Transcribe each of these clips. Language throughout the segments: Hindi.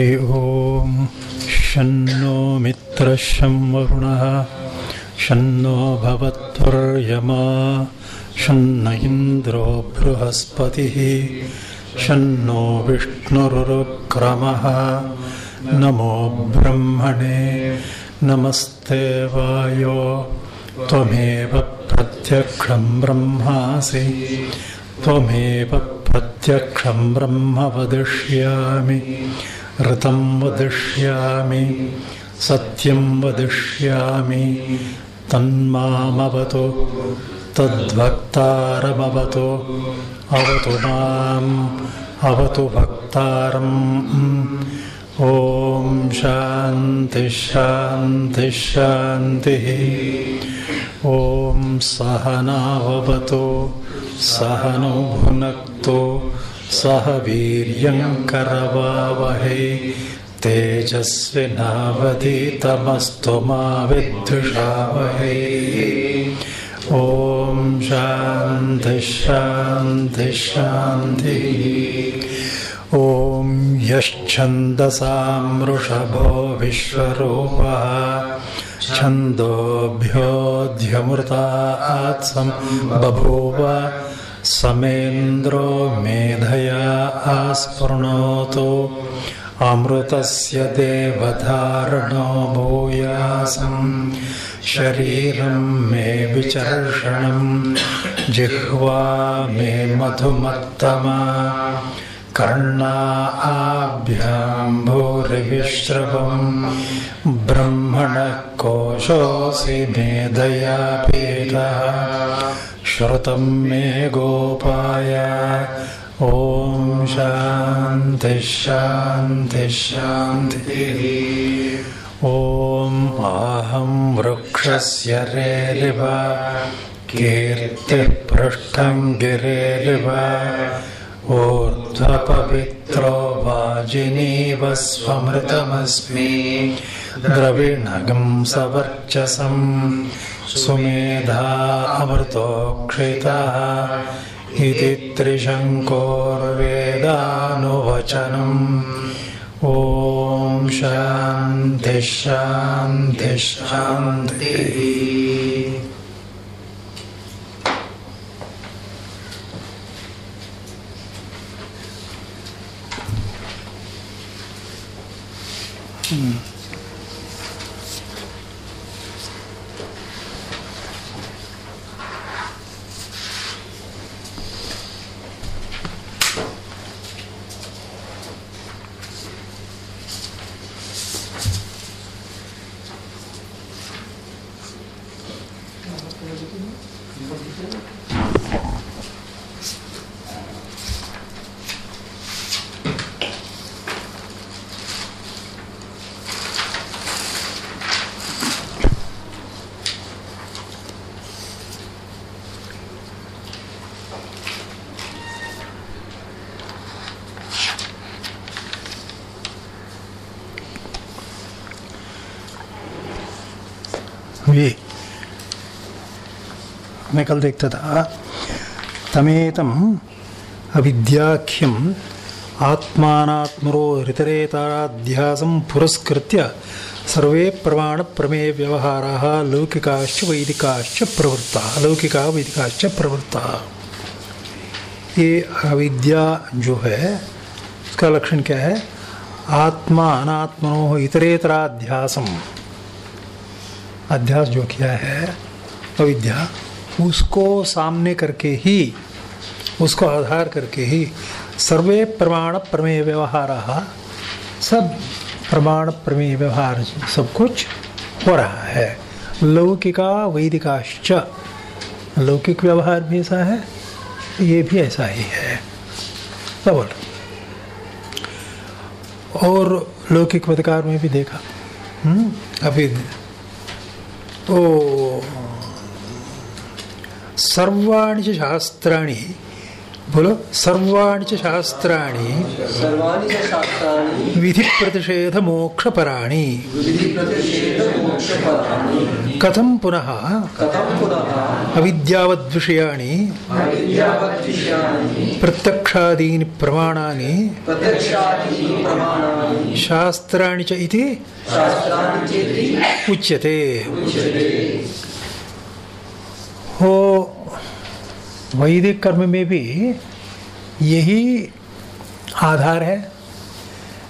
हरि ओम। शन्नो मित्रशं वरुणः शन्नो भवत्वर्यमा शन्न इन्द्रो बृहस्पतिः। शन्नो विष्णुरुक्रमः। नमो ब्रह्मणे। नमस्ते वायो। त्वमेव प्रत्यक्षं ब्रह्मासि। त्वमेव प्रत्यक्षं ब्रह्म वदिष्यामि ऋतं वदिष्यामि सत्यं वदिष्यामि तन्मामवतु तद्भक्तारमवतु अवतु माम् अवतु भक्तारम् ॐ शान्ति शान्ति शान्तिः। ॐ सहनाववतु सहनौ भुनक्तु सह वीर्यङ्करवावहै तेजस्विनावधीतमस्तु मा विद्विषावहै ॐ शान्ति। ॐ यश्छन्दसां वृषभो विश्वरूपः। छन्दोभ्योऽध्यमृतात्सं बभूव समेन्द्रो मेधया आस्पृणोतु अमृतस्य देवधारणो भूयासं। शरीरं मे विचर्षण। जिह्वा मे मधुमत्तमा। कर्णाभ्यां भूरिविश्रवं ब्रह्मणः कोशोऽसि मेधया पीठः श्रुतं मे गोपाय। ॐ शान्ति शान्ति शान्तिः। ॐ अहं वृक्षस्य रेरिव कीर्तिः पृष्ठं गिरेरिव ऊर्ध्वपवित्रो वाजिनीव स्वमृतमस्मि द्रविणगं सवर्चसं। सुमेधा अमृतोक्षितः। इति त्रिशङ्कोर्वेदानुवचनम्। ॐ शान्ति शान्ति शान्तिः ये मैं कल देखता था। तमेतम अविद्याख्यम आत्मात्मरो हृतरेताध्यासं पुरस्कृत्य सर्वे प्रमाण प्रमेय व्यवहाराः लौकिकाश्च वैदिकाश्च प्रवृत्ताः। लौकिका, वैदिकाश्च प्रवृत्ताः। ये अविद्या जो है, उसका लक्षण क्या है? आत्मा अनात्मनो इतरेतराध्यासम। अध्यास जो किया है, अविद्या। उसको सामने करके ही, उसको आधार करके ही सर्वे प्रमाण प्रमेय व्यवहार, सब प्रमाण प्रमेय व्यवहार, सब कुछ हो रहा है। लौकिका वैदिकाश्च, लौकिक व्यवहार भी ऐसा है, ये भी ऐसा ही है। डबल और लौकिक अधिकार में भी देखा। हम्म अभी तो सर्वाणी च शास्त्राणि। बोलो सर्वाणि च शास्त्राणि। विधिप्रतिषेधमोक्षपराणि। कथं पुनः? अविद्यावद्विषयाणि। प्रत्यक्षादीनि प्रमाणानि। शास्त्राणि च इति उच्यते। हो वैदिक कर्म में भी यही आधार है।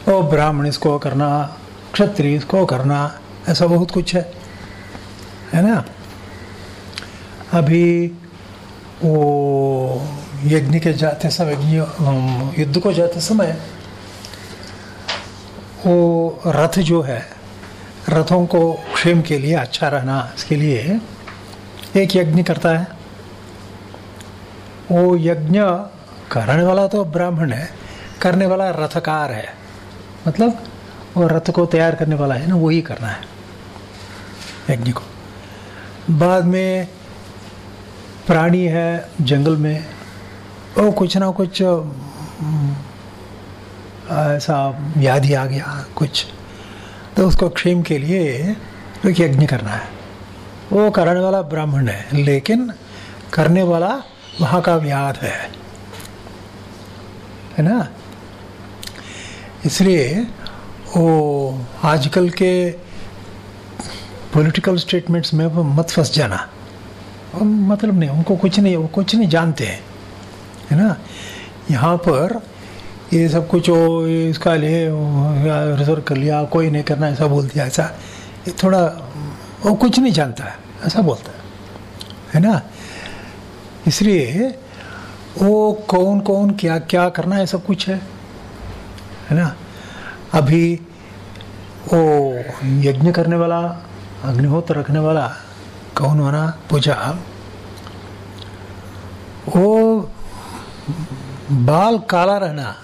ओ ब्राह्मण इसको करना, क्षत्रिय इसको करना, ऐसा बहुत कुछ है। है ना? अभी वो यज्ञ के जाते समय युद्ध को जाते समय, वो रथ जो है, रथों को क्षेम के लिए अच्छा रहना, इसके लिए एक यज्ञ करता है। वो यज्ञ करने वाला तो ब्राह्मण है, करने वाला रथकार है। मतलब वो रथ को तैयार करने वाला है ना, वही करना है यज्ञ को। बाद में प्राणी है जंगल में, वो कुछ ना कुछ, ऐसा व्याधि आ गया, कुछ। तो उसको क्षेम के लिए एक यज्ञ करना है। वो करने वाला ब्राह्मण है, लेकिन करने वाला वहाँ का व्याध है। है ना? इसलिए वो आजकल के पॉलिटिकल स्टेटमेंट्स में वो मत फंस जाना। मतलब नहीं, उनको कुछ नहीं, वो कुछ नहीं जानते हैं। है ना? यहाँ पर ये सब कुछ वो इसका लिए रिज़र्व कर लिया, कोई नहीं करना, ऐसा बोल दिया, ऐसा। ये थोड़ा वो कुछ नहीं जानता है, ऐसा बोलता है। है ना? इसलिए वो कौन कौन, क्या क्या करना है, सब कुछ है। है ना? अभी वो यज्ञ करने वाला, अग्निहोत्र रखने वाला कौन होना पूजा। वो बाल काला रहना,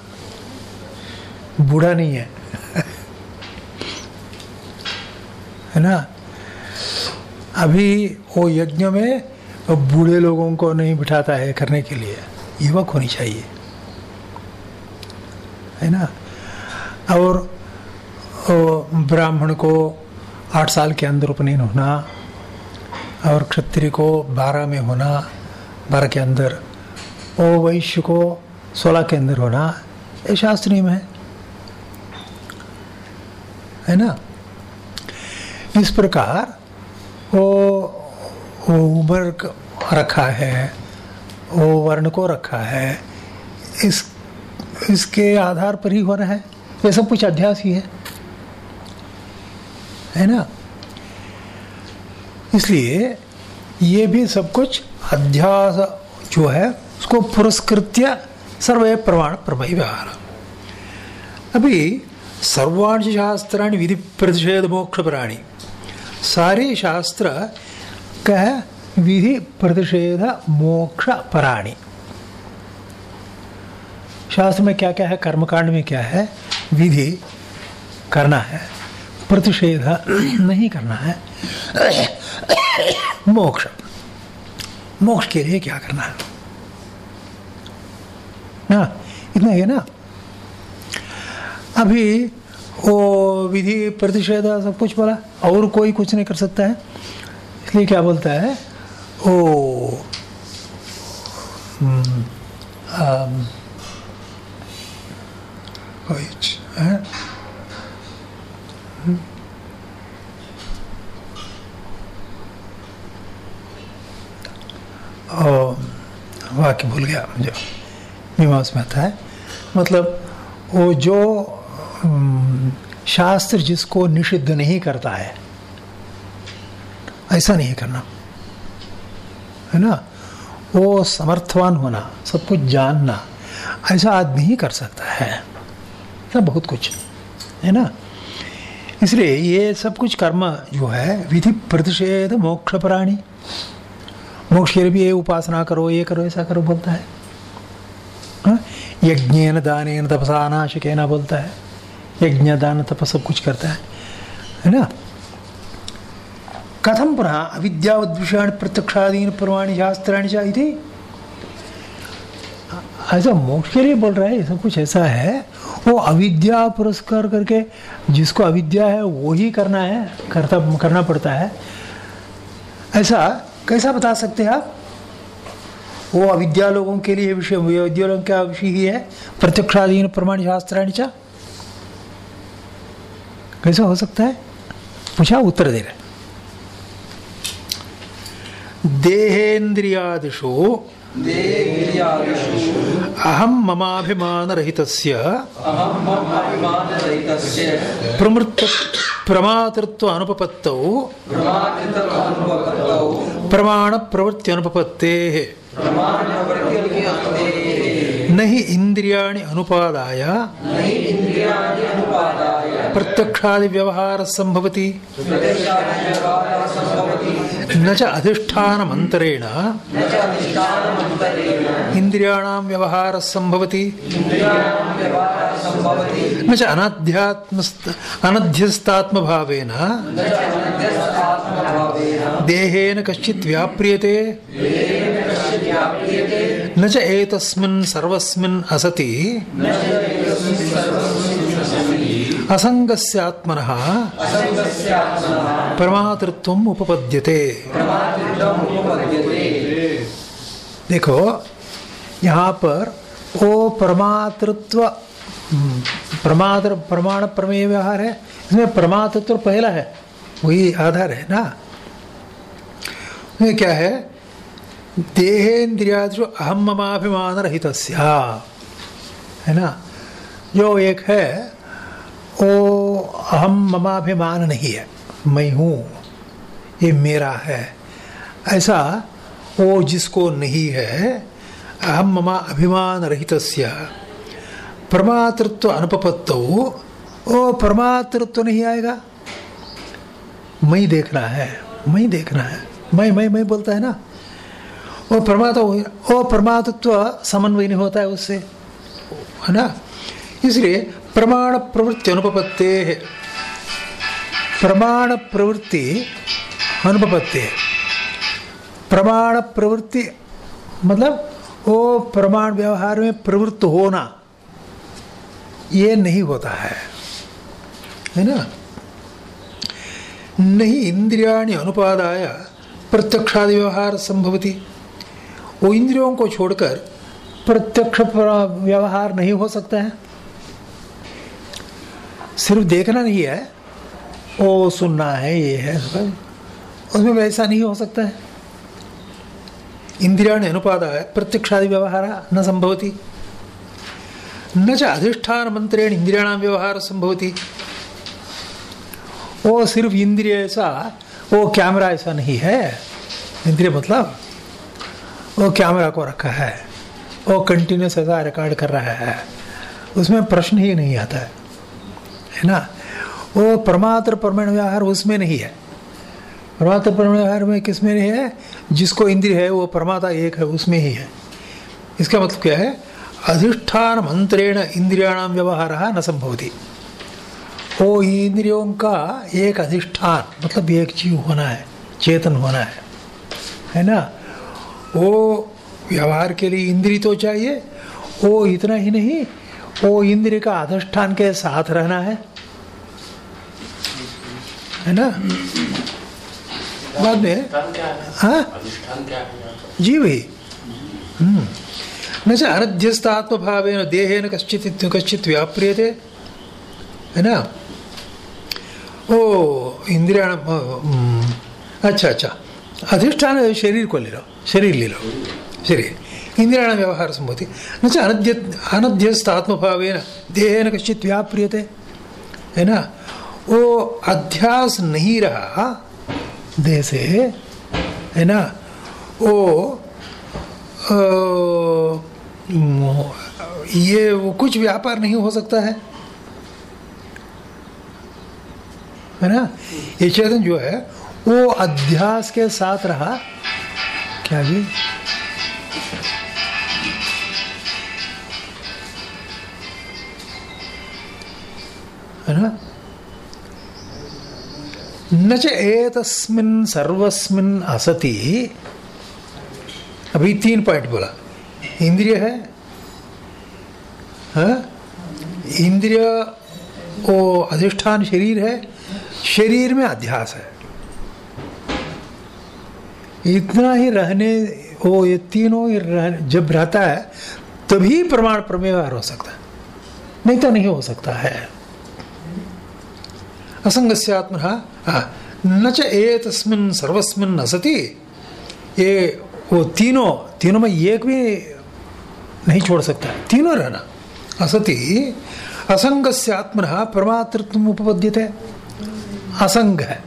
बूढ़ा नहीं है। है ना? अभी वो यज्ञ में बूढ़े लोगों को नहीं बिठाता है करने के लिए। युवक होनी चाहिए। है ना? और ब्राह्मण को आठ साल के अंदर उपनयन होना और क्षत्रिय को बारह में होना, बारह के अंदर। और वैश्य को सोलह के अंदर होना, ये शास्त्रीय में है। है ना? इस प्रकार वो वो उम्र रखा है, वो वर्ण को रखा है, इस, इसके आधार पर ही हो रहा है। ये सब कुछ अध्यास ही है। है ना? इसलिए ये भी सब कुछ अध्यास जो है, उसको पुरस्कृत्य सर्वे प्रमाण प्रमय व्यवहार अभी सर्वाणी शास्त्राणी विधि प्रतिषेध मोक्ष प्राणी सारे शास्त्र कह विधि प्रतिषेध मोक्ष पराणी। शास्त्र में क्या क्या है? कर्मकांड में क्या है? विधि करना है, प्रतिषेध नहीं करना है, मोक्ष। मोक्ष के लिए क्या करना है? ना, इतना ही ना? अभी वो विधि प्रतिषेध सब कुछ बोला और कोई कुछ नहीं कर सकता है। इसलिए क्या बोलता है? ओ हम्म, है? और वाक्य भूल गया मुझे। मीमांस में आता है। मतलब वो जो हम्म, शास्त्र जिसको निषिद्ध नहीं करता है, ऐसा नहीं करना, है ना? वो समर्थवान होना, सब कुछ जानना, ऐसा आदमी ही कर सकता है। सब बहुत कुछ, है ना? इसलिए ये सब कुछ कर्म जो है, विधि प्रतिषेध मोक्ष प्राणी। मोक्ष के भी ये उपासना करो, ये करो, ऐसा करो बोलता है। हाँ? यज्ञ दान तपसा नाशक ना बोलता है। यज्ञ दान तपस सब कुछ करता है। है ना? कथम पुनः अविद्यावद्विषाणि प्रत्यक्षादीन, प्रमाणि, शास्त्राणि च इति। ऐसा मोक्ष के लिए बोल रहा है सब कुछ ऐसा है। वो अविद्या पुरस्कार करके जिसको अविद्या है, वो ही करना है करता करना पड़ता है। ऐसा कैसा बता सकते हैं आप? वो अविद्या लोगों के लिए विषय अविद्या लोगों का विषय ही है? प्रत्यक्षाधीन प्रमाण, शास्त्राणी चा। कैसा हो सकता है? पूछा, उत्तर दे रहे देहेन्द्रियादिषु। अहम ममाभिमान अभिमानरहितस्य प्रमृत प्रमातृत्व अनुपपत्तौ प्रमाण प्रवृत्ति अनुपपत्तेः नहि इन्द्रियाणि अनुपादाय। प्रत्यक्षादि व्यवहार संभवति। न च अधिष्ठानमन्तरेण। न च अधिष्ठानमन्तरेण इन्द्रियाणां व्यवहार संभवति। न च अनध्यात्म अनध्यस्तात्मभावेन देहेन कश्चित् व्याप्रियते। न च एतस्मिन् सर्वस्मिन् असति। असङ्गस्यात्मनः। उपपद्यते। देखो यहाँ पर ओ परमातृत्व हम्म, प्रमात्र प्रमाण प्रमेय व्यवहार है। इसमें परमातृत्व पहला है वही आधार है ना। ये क्या है? देहेन्द्रियादि अहम ममाभिमान रहित है ना? जो एक है वो अहम ममाभिमान नहीं है, मैं हूँ, ये मेरा है। ऐसा वो जिसको नहीं है अहम ममा अभिमान रहित परमातृत्व अनुपपत्तो वो परमातृत्व नहीं आएगा? मैं देखना है, मैं देखना है। मैं मैं मैं बोलता है ना? वो परमात्मा वो परमात्व समन्वय नहीं होता है उससे। है ना? इसलिए प्रमाण प्रवृत्ति अनुपपत्ते प्रमाण प्रवृत्ति अनुपपत्ति प्रमाण प्रवृत्ति मतलब वो प्रमाण व्यवहार में प्रवृत्त होना, ये नहीं होता है। है ना? नहीं, इंद्रियाणि अनुपादाय प्रत्यक्षादि व्यवहार संभवती। वो इंद्रियों को छोड़कर प्रत्यक्ष व्यवहार नहीं हो सकता है। सिर्फ़ देखना नहीं है, ओ सुनना है, ये है उसमें वैसा नहीं हो सकता है। इंद्रियाणि अनुपादाय प्रत्यक्षादि व्यवहार न संभवती। न च अधिष्ठान मंत्रेण इंद्रियाणाम व्यवहार संभवती। वो सिर्फ़ इंद्रिय ऐसा वो कैमरा ऐसा नहीं है। इंद्रिय मतलब वो कैमरा को रखा है। वो कंटिन्यूस ऐसा रिकॉर्ड कर रहा है। उसमें प्रश्न ही नहीं आता है। है ना? वो परमात्र परमाणु व्यवहार उसमें नहीं है। परमात्मा परमाणु व्यवहार में किसमें नहीं है? जिसको इंद्रिय है, वो परमात्मा एक है, उसमें ही है। इसका मतलब क्या है? अधिष्ठान मंत्रेण इंद्रियाणाम व्यवहार न संभवती। वो इंद्रियों का एक अधिष्ठान मतलब एक जीव होना है, चेतन होना है। है ना? वो व्यवहार के लिए इंद्री तो चाहिए वो इतना ही नहीं वो इंद्रिय का अधिष्ठान के साथ रहना है। है ना? बाद में है? जी भाई। हम्म। न च अनध्यस्तात्म भावेन देहेन कश्चित् कश्चित् व्याप्रियते। है ना? ओ इंद्रिया अच्छा अच्छा। अधिष्ठान शरीर को ले लो, शरीर ले लो, शरीर। इंद्रियाण व्यवहार संभवती न च अनध्य अनध्यस्तात्म भावेन देहेन कश्चित् व्याप्रियते, है ना? वो अध्यास नहीं रहा, देह से, है ना? वो ये वो कुछ व्यापार नहीं हो सकता है। है ना? ये चेतन जो है वो अध्यास के साथ रहा। क्या जी है ना? न एतस्मिन् सर्वस्मिन् असति। अभी तीन पॉइंट बोला। इंद्रिय है? हाँ? इंद्रिय वो अधिष्ठान शरीर है। शरीर में अध्यास है। इतना ही रहने वो ये तीनों ही रह, जब रहता है तभी प्रमाण प्रमेवार हो सकता है। नहीं तो नहीं हो सकता है। असंग से आत्म न च ए सर्वस्मिन असति ये वो तीनों तीनों में एक भी नहीं छोड़ सकता। तीनों रहना। असति असंग से आत्मन परमातृत्व उपपद्यते। असंग है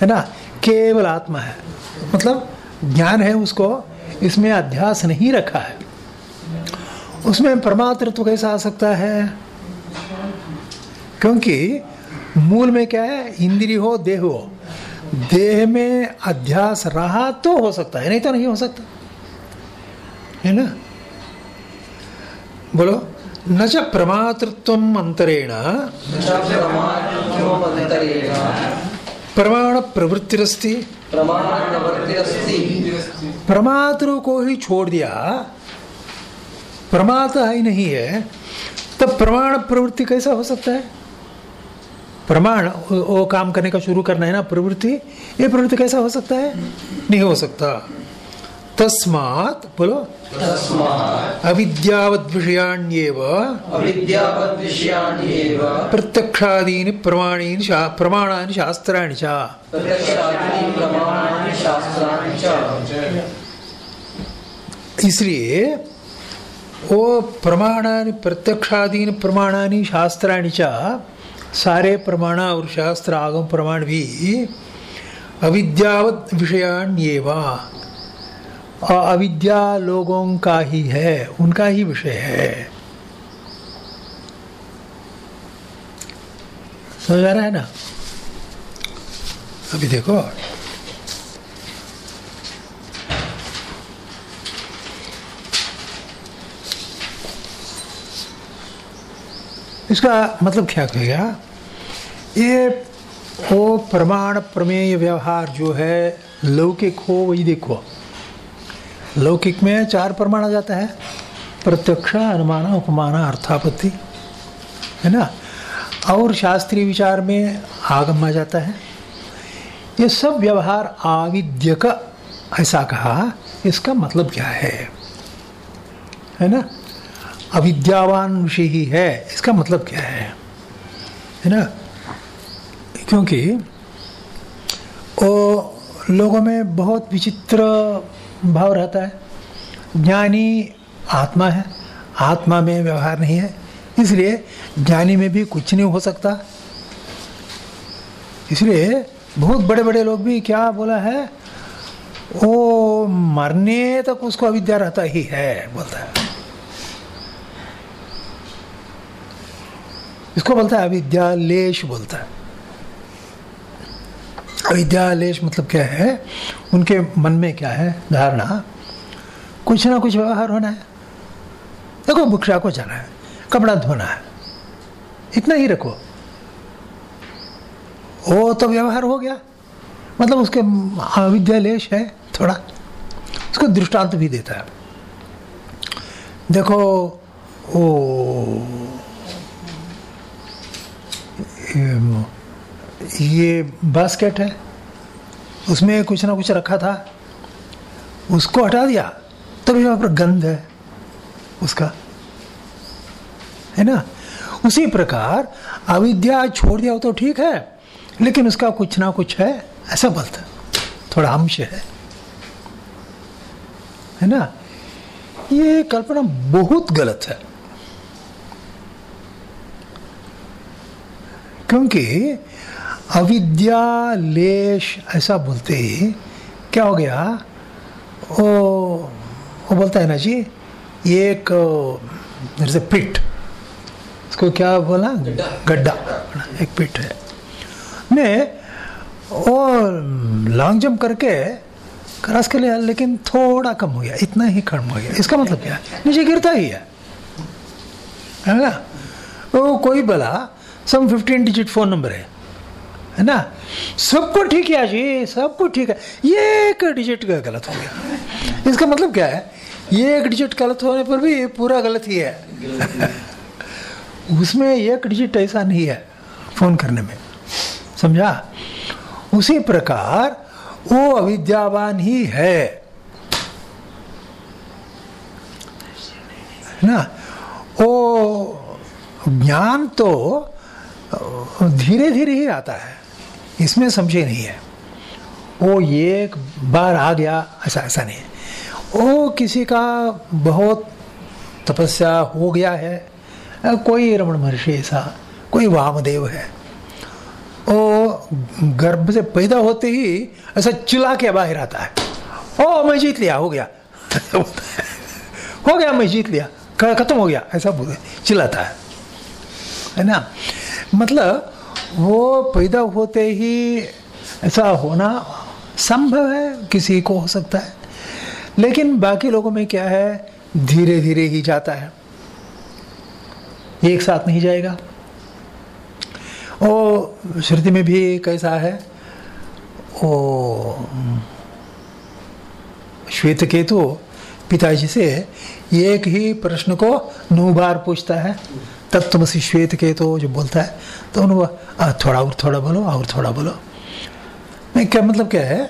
है ना? केवल आत्मा है। मतलब ज्ञान है उसको इसमें अध्यास नहीं रखा है। उसमें परमातृत्व कैसा आ सकता है? क्योंकि मूल में क्या है? इंद्रिय हो देह हो। देह में अध्यास रहा तो हो सकता है नहीं तो नहीं हो सकता। है ना? बोलो न च प्रमातृत्व अंतरेण। प्रमाण प्रवृत्तिरस्ति। प्रमाणप्रवृत्तिरस्ति प्रमातृ को ही छोड़ दिया प्रमाता ही नहीं है। तब प्रमाण प्रवृत्ति कैसा हो सकता है? प्रमाण वो काम करने का शुरू करना है ना प्रवृत्ति। ये प्रवृत्ति कैसा हो सकता है? नहीं हो सकता। तस्मात बोलो। अविद्यावद्विषयाण्येव। प्रत्यक्षादीनि प्रमाणीनि शा, प्रमाणानि शास्त्राणि च। प्रत्यक्षादीनि प्रमाणानि शास्त्राणि च। इसलिए वो प्रमाणानि प्रत्यक्षादीन प्रमाणानि शास्त्राणि च सारे प्रमाण और शास्त्र आगम प्रमाण भी अविद्यावत विषयाण्येव और अविद्या लोगों का ही है, उनका ही विषय है। समझ आ रहा है ना? अभी देखो। इसका मतलब क्या कहेगा ये वो प्रमाण प्रमेय व्यवहार जो है, लौकिक हो, वही देखो। लौकिक में चार प्रमाण आ जाता है। प्रत्यक्ष, अनुमान, उपमान, अर्थापत्ति। है ना? और शास्त्रीय विचार में आगम आ जाता है। ये सब व्यवहार आविद्यक। ऐसा कहा, इसका मतलब क्या है? है ना? अविद्यावान विषय ही है। इसका मतलब क्या है? है ना? क्योंकि वो लोगों में बहुत विचित्र भाव रहता है। ज्ञानी आत्मा है। आत्मा में व्यवहार नहीं है। इसलिए ज्ञानी में भी कुछ नहीं हो सकता। इसलिए बहुत बड़े बड़े लोग भी क्या बोला है? वो मरने तक उसको अविद्या रहता ही है, बोलता है। इसको बोलता है अविद्यालेश बोलता है। अविद्यालेश मतलब क्या है? उनके मन में क्या है? धारणा। कुछ ना कुछ व्यवहार होना है। देखो भिक्षा को जाना है, कपड़ा धोना है। इतना ही रखो। वो तो व्यवहार हो गया। मतलब उसके अविद्यालेश है थोड़ा। उसको दृष्टांत भी देता है। देखो, वो ये बास्केट है। उसमें कुछ ना कुछ रखा था। उसको हटा दिया, तभी वहाँ पर गंध है उसका। है ना? उसी प्रकार अविद्या छोड़ दिया तो ठीक है, लेकिन उसका कुछ ना कुछ है, ऐसा बोलता थोड़ा अंश है। है ना? ये कल्पना बहुत गलत है। क्योंकि अविद्यालेश ऐसा बोलते ही। क्या हो गया? वो वो बोलता है ना जी एक जैसे पिट इसको क्या बोला? गड्ढा। एक पिट है। मैं और लॉन्ग जंप करके क्रॉस कर लिया लेकिन थोड़ा कम हो गया इतना ही कम हो गया। इसका मतलब क्या है? नीचे गिरता ही है। है ना? वो कोई बोला some fifteen digit phone number है। है ना? सबको ठीक है जी सबको ठीक है। ये एक डिजिट का गलत हो गया। इसका मतलब क्या है? ये एक डिजिट गलत होने पर भी पूरा गलत ही है। उसमें एक डिजिट ऐसा नहीं है फ़ोन करने में। समझा? उसी प्रकार वो अविद्यावान ही है। ना? वो ज्ञान तो धीरे धीरे ही आता है। इसमें संशय नहीं है। वो एक बार आ गया, ऐसा ऐसा नहीं है। वो किसी का बहुत तपस्या हो गया है कोई रमण महर्षि ऐसा, कोई वामदेव है। वो गर्भ से पैदा होते ही ऐसा चिल्ला के बाहर आता है। ओ, मैं जीत लिया, हो गया। हो गया, मैं जीत लिया खत्म हो गया, ऐसा चिल्लाता है। है ना? मतलब वो पैदा होते ही ऐसा होना संभव है, किसी को हो सकता है। लेकिन बाकी लोगों में क्या है धीरे धीरे ही जाता है। एक साथ नहीं जाएगा। ओ, श्रुति में भी कैसा है? ओ श्वेत केतु पिताजी से एक ही प्रश्न को नौ बार पूछता है। तब तुम से श्वेत केतु जो बोलता है तो उन्होंने "आ, थोड़ा और थोड़ा बोलो और थोड़ा बोलो। नहीं क्या मतलब क्या है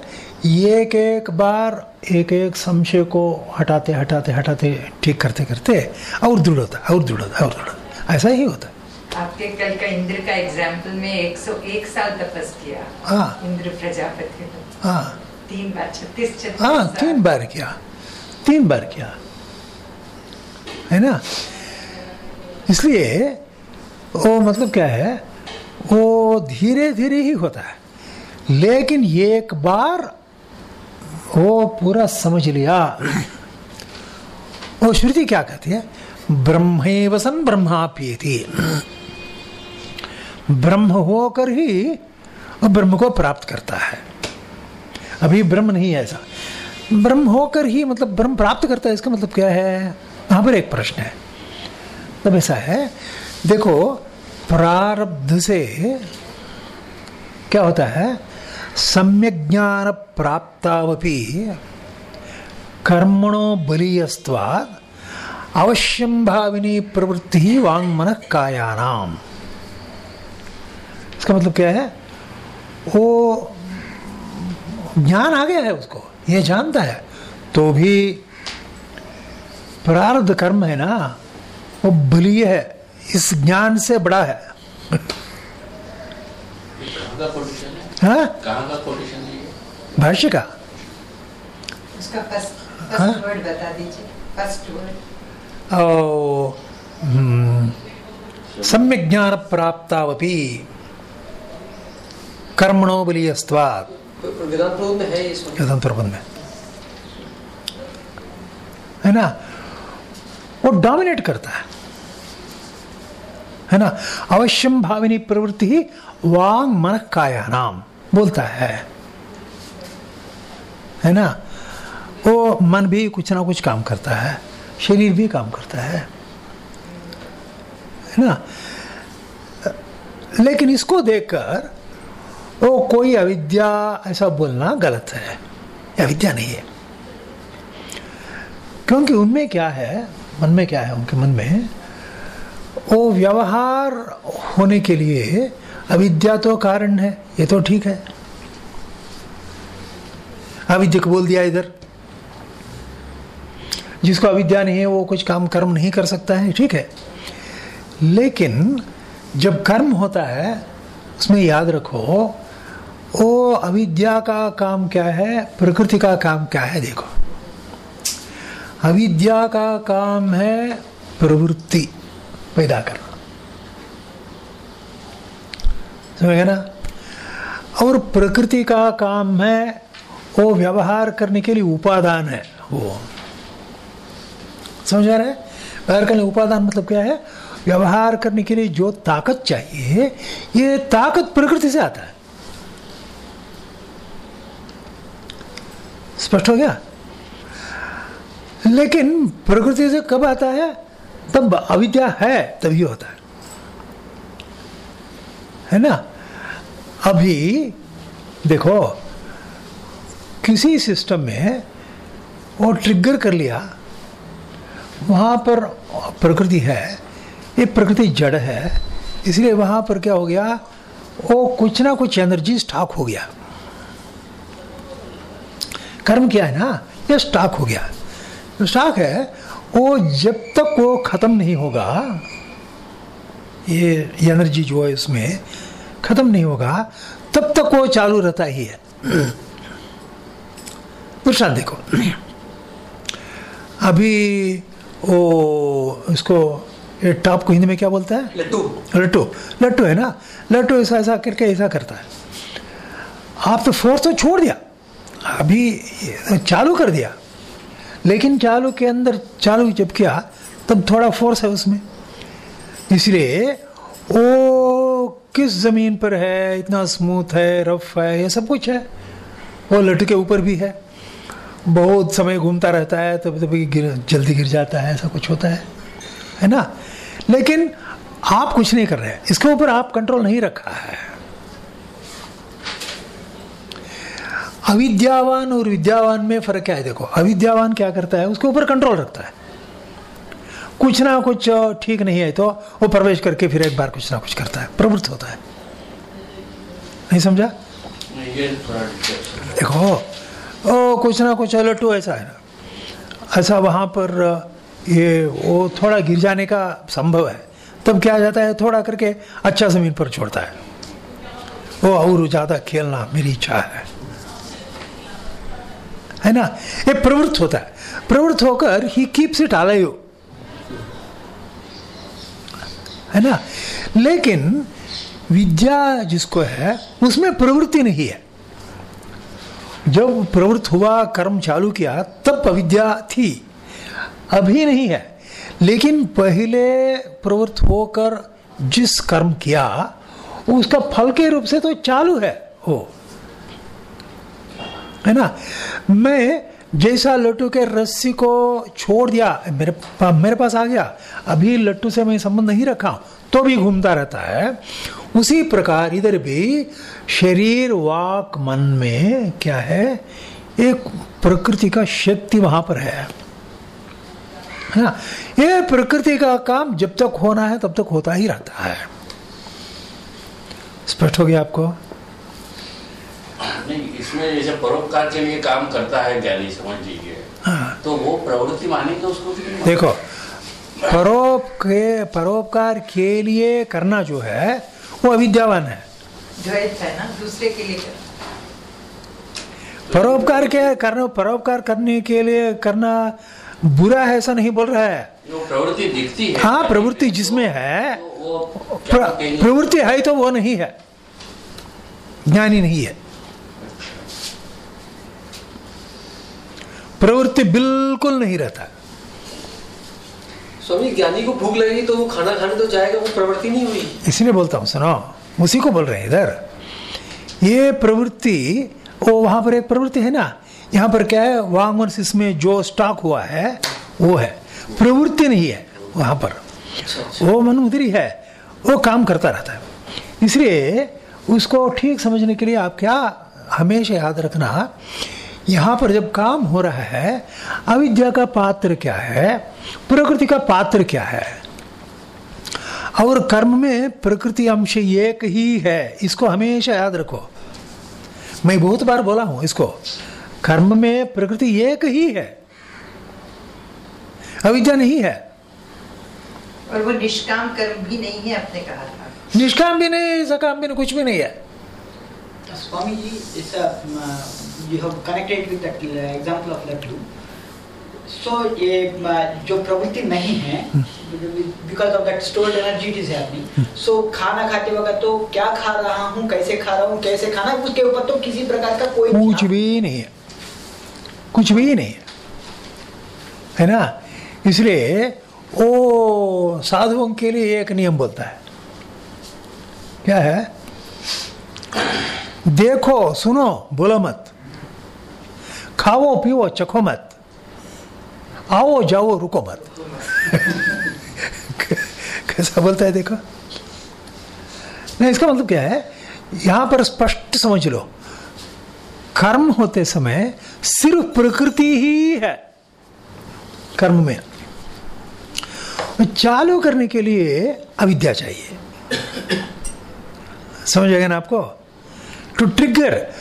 एक एक बार एक एक संशय को हटाते हटाते हटाते ठीक करते करते और दृढ़ होता और दृढ़ होता और दृढ़ ऐसा ही होता। है आपके कल का इंद्र का एग्ज़ाम्पल में 101 साल तपस किया हाँ। इंद्र प्रजापति हाँ। तीन बार छत्तीस छत्तीस हाँ तीन बार किया तीन बार किया। है ना? इसलिए वो मतलब क्या है? वो धीरे धीरे ही होता है। लेकिन एक बार वो पूरा समझ लिया। वो श्रुति क्या कहती है? ब्रह्मेवसन ब्रह्माप्येति। ब्रह्म होकर ही वो ब्रह्म को प्राप्त करता है। अभी ब्रह्म नहीं है ऐसा। ब्रह्म होकर ही मतलब ब्रह्म प्राप्त करता है, इसका मतलब क्या है? यहाँ पर एक प्रश्न है। तब ऐसा है। देखो, प्रारब्ध से क्या होता है? सम्यक ज्ञान प्राप्तावपि कर्मणो बलीयस्त्वाद अवश्यम भाविनी प्रवृत्ति वांग मन कायानाम। इसका मतलब क्या है? वो ज्ञान आ गया है उसको, ये जानता है। तो भी प्रारब्ध कर्म है ना? वो बलीय है इस ज्ञान से बड़ा है। कहाँ का कोटेशन है? हाँ? कहाँ का कोटेशन है ये? भाष्य का। उसका फ़र्स्ट हाँ? फ़र्स्ट वर्ड बता दीजिए। ओ, हम्म, सम्यक ज्ञान प्राप्तावपि। कर्मणो है वेदांत प्रबंध में। है ना? वो डोमिनेट करता है। है ना? अवश्यम भाविनी प्रवृत्ति ही वांग मन काया नाम बोलता है। है ना? वो मन भी कुछ ना कुछ काम करता है, शरीर भी काम करता है। है ना? लेकिन इसको देखकर वो कोई अविद्या ऐसा बोलना गलत है। अविद्या नहीं है। क्योंकि उनमें क्या है, मन में क्या है, उनके मन में वो व्यवहार होने के लिए अविद्या तो कारण है, ये तो ठीक है। अविद्या को बोल दिया इधर। जिसको अविद्या नहीं है, वो कुछ काम कर्म नहीं कर सकता है, ठीक है। लेकिन जब कर्म होता है, उसमें याद रखो, वो अविद्या का काम क्या है, प्रकृति का काम क्या है, देखो। अविद्या का काम है प्रवृत्ति। पैदा करना समझ ना? और प्रकृति का काम है, वो व्यवहार करने के लिए उपादान है, वो। समझ आ रहा है? व्यवहार करने उपादान मतलब क्या है? व्यवहार करने के लिए जो ताकत चाहिए, ये ताकत प्रकृति से आता है। स्पष्ट हो गया? लेकिन प्रकृति से कब आता है? तब अविद्या है, तभी होता है। है ना? अभी, देखो, किसी सिस्टम में वो ट्रिगर कर लिया, वहाँ पर प्रकृति है, ये प्रकृति जड़ है, इसलिए वहाँ पर क्या हो गया, वो कुछ ना कुछ एनर्जी स्टॉक हो गया। कर्म क्या है ना? ये स्टॉक हो गया। स्टॉक है वो जब तक वो खत्म नहीं होगा ये एनर्जी जो है उसमें खत्म नहीं होगा तब तक वो चालू रहता ही है। दूसरा देखो। अभी वो इसको टॉप को हिंदी में क्या बोलता है? लड्डू। लट्टू लट्टू है ना? लट्टू ऐसा ऐसा करके ऐसा करता है। आप तो फोर्स तो छोड़ दिया। अभी चालू कर दिया। लेकिन चालू के अंदर चालू जब किया, तब थोड़ा फोर्स है उसमें। इसलिए वो किस ज़मीन पर है, इतना स्मूथ है रफ है, ये सब कुछ है। वो लट्टू के ऊपर भी है। बहुत समय घूमता रहता है तब तभी गिर, जल्दी गिर जाता है, ऐसा कुछ होता है। है ना? लेकिन आप कुछ नहीं कर रहे हैं। इसके ऊपर आप कंट्रोल नहीं रखा है। अविद्यावान और विद्यावान में फ़र्क क्या है? देखो अविद्यावान क्या करता है? उसके ऊपर कंट्रोल रखता है। कुछ ना कुछ ठीक नहीं है तो वो प्रवेश करके फिर एक बार कुछ ना कुछ करता है। प्रवृत्त होता है। नहीं समझा। देखो ओ कुछ ना कुछ लट्टू ऐसा है ना। ऐसा वहाँ पर ये वो थोड़ा गिर जाने का संभव है। तब क्या जाता है? थोड़ा करके अच्छा ज़मीन पर छोड़ता है। वो और ज़्यादा खेलना मेरी इच्छा है। है ना? ये प्रवृत्त होता है। प्रवृत्त होकर ही कीप्स इट अलाइव है ना? लेकिन विद्या जिसको है, उसमें प्रवृत्ति नहीं है। जब प्रवृत्त हुआ, कर्म चालू किया, तब अविद्या थी। अभी नहीं है। लेकिन पहले प्रवृत्त होकर जिस कर्म किया, उसका फल के रूप से तो चालू है। वो है ना? मैं जैसा लट्टू के रस्सी को छोड़ दिया मेरे पा, मेरे पास आ गया। अभी लट्टू से मैं संबंध नहीं रखा तो भी घूमता रहता है। उसी प्रकार इधर भी शरीर वाक मन में क्या है? एक प्रकृति का शक्ति वहाँ पर है। है ना? ये प्रकृति का काम जब तक होना है तब तक होता ही रहता है। स्पष्ट हो गया आपको? नहीं इसमें जैसे परोपकार के लिए काम करता है ज्ञानी समझ लीजिए। हाँ। तो वो प्रवृत्ति मानेंगे उसको कि देखो परोप के परोपकार के लिए करना जो है वो अविद्यावान है। द्वैत है ना दूसरे के लिए कर परोपकार के करना परोपकार करने के लिए करना बुरा है ऐसा नहीं बोल रहा है। प्रवृत्ति दिखती है। हाँ प्रवृत्ति जिसमें है तो प्र, प्रवृत्ति है तो वो नहीं है। ज्ञानी नहीं है। प्रवृत्ति बिल्कुल नहीं रहता। स्वामी ज्ञानी को भूख लगेगी तो वो खाना खाने तो जाएगा वो प्रवृत्ति नहीं हुई। इसलिए बोलता हूँ सुनो उसी को बोल रहे हैं इधर। ये प्रवृत्ति वो वहाँ पर एक प्रवृत्ति है ना यहाँ पर क्या है वांगमनस इसमें जो स्टॉक हुआ है वो है। प्रवृत्ति नहीं है वहाँ पर। अच्छा अच्छा। वो मन उधर ही है वो काम करता रहता है। इसलिए उसको ठीक समझने के लिए आप क्या हमेशा याद रखना यहाँ पर जब काम हो रहा है अविद्या का पात्र क्या है? प्रकृति का पात्र क्या है? और कर्म में प्रकृति अंश एक ही है इसको हमेशा याद रखो। मैं बहुत बार बोला हूँ इसको कर्म में प्रकृति एक ही है। अविद्या नहीं है। और वो निष्काम कर्म भी नहीं है आपने कहा था। निष्काम भी नहीं सकाम भी नहीं कुछ भी नहीं है। it's a, um, uh, you have connected with that uh, example of laddu. So ये जो प्रवृत्ति नहीं है because of that stored energy it is happening so खाना खाते वक्त तो क्या खा रहा हूँ कैसे खा रहा हूँ कैसे खाना उसके ऊपर तो किसी प्रकार का कोई कुछ भी नहीं है। कुछ भी नहीं है। है ना? इसलिए वो साधुओं के लिए एक नियम बोलता है। क्या है? देखो सुनो बोलो मत। खाओ पियो चखो मत। आओ, जाओ, रुको मत। कैसा बोलता है, देखो। नहीं, इसका मतलब क्या है? यहाँ पर स्पष्ट समझ लो। कर्म होते समय सिर्फ़ प्रकृति ही है कर्म में। चालू करने के लिए अविद्या चाहिए। समझ आएगा ना आपको? टू ट्रिगर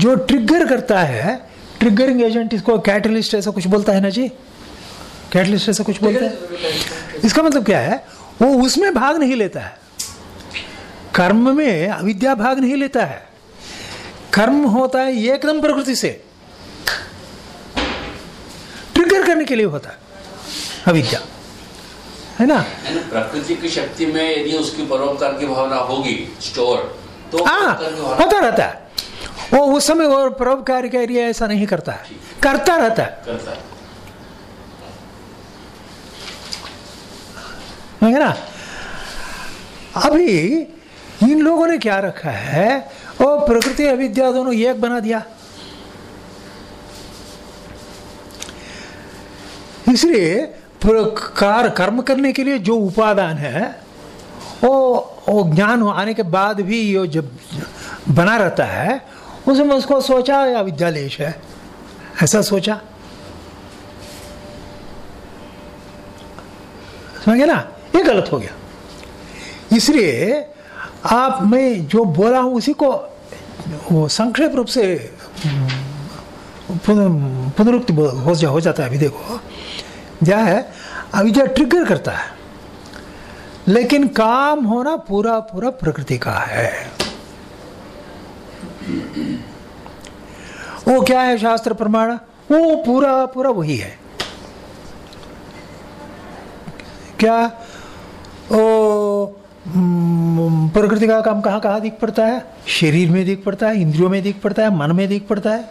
जो ट्रिगर करता है ट्रिगरिंग एजेंट इसको कैटलिस्ट ऐसा कुछ बोलता है ना जी? कैटलिस्ट ऐसा कुछ बोलता है? इसका मतलब क्या है? वो उसमें भाग नहीं लेता है। कर्म में अविद्या भाग नहीं लेता है। कर्म होता है एकदम प्रकृति से। ट्रिगर करने के लिए होता है। अविद्या। है ना? प्रकृति की शक्ति में यदि उसकी परोपकार की भावना होगी स्टोर तो हाँ होता रहता है। वो उस समय वो परोपकार के लिए ऐसा नहीं करता है। करता रहता है। करता है। है ना? अभी इन लोगों ने क्या रखा है? वो प्रकृति अविद्या दोनों एक बना दिया। इसलिए कार कर्म करने के लिए जो उपादान है वो वो ज्ञान आने के बाद भी ये जब बना रहता है उसमें उसको सोचा, या विद्यालेश है? ऐसा सोचा। समझे ना? ये गलत हो गया। इसलिए आप, मैं जो बोला हूँ, उसी को वो संक्षेप रूप से, पुन- पुनरुक्ति हो जा, हो जाता है अभी देखो। क्या है? अविद्या ट्रिगर करता है। लेकिन काम होना पूरा पूरा प्रकृति का है। वो क्या है शास्त्र प्रमाण? वो पूरा पूरा वही है। क्या? ओ प्रकृति का काम कहाँ कहाँ दिख पड़ता है? शरीर में दिख पड़ता है, इंद्रियों में दिख पड़ता है, मन में दिख पड़ता है।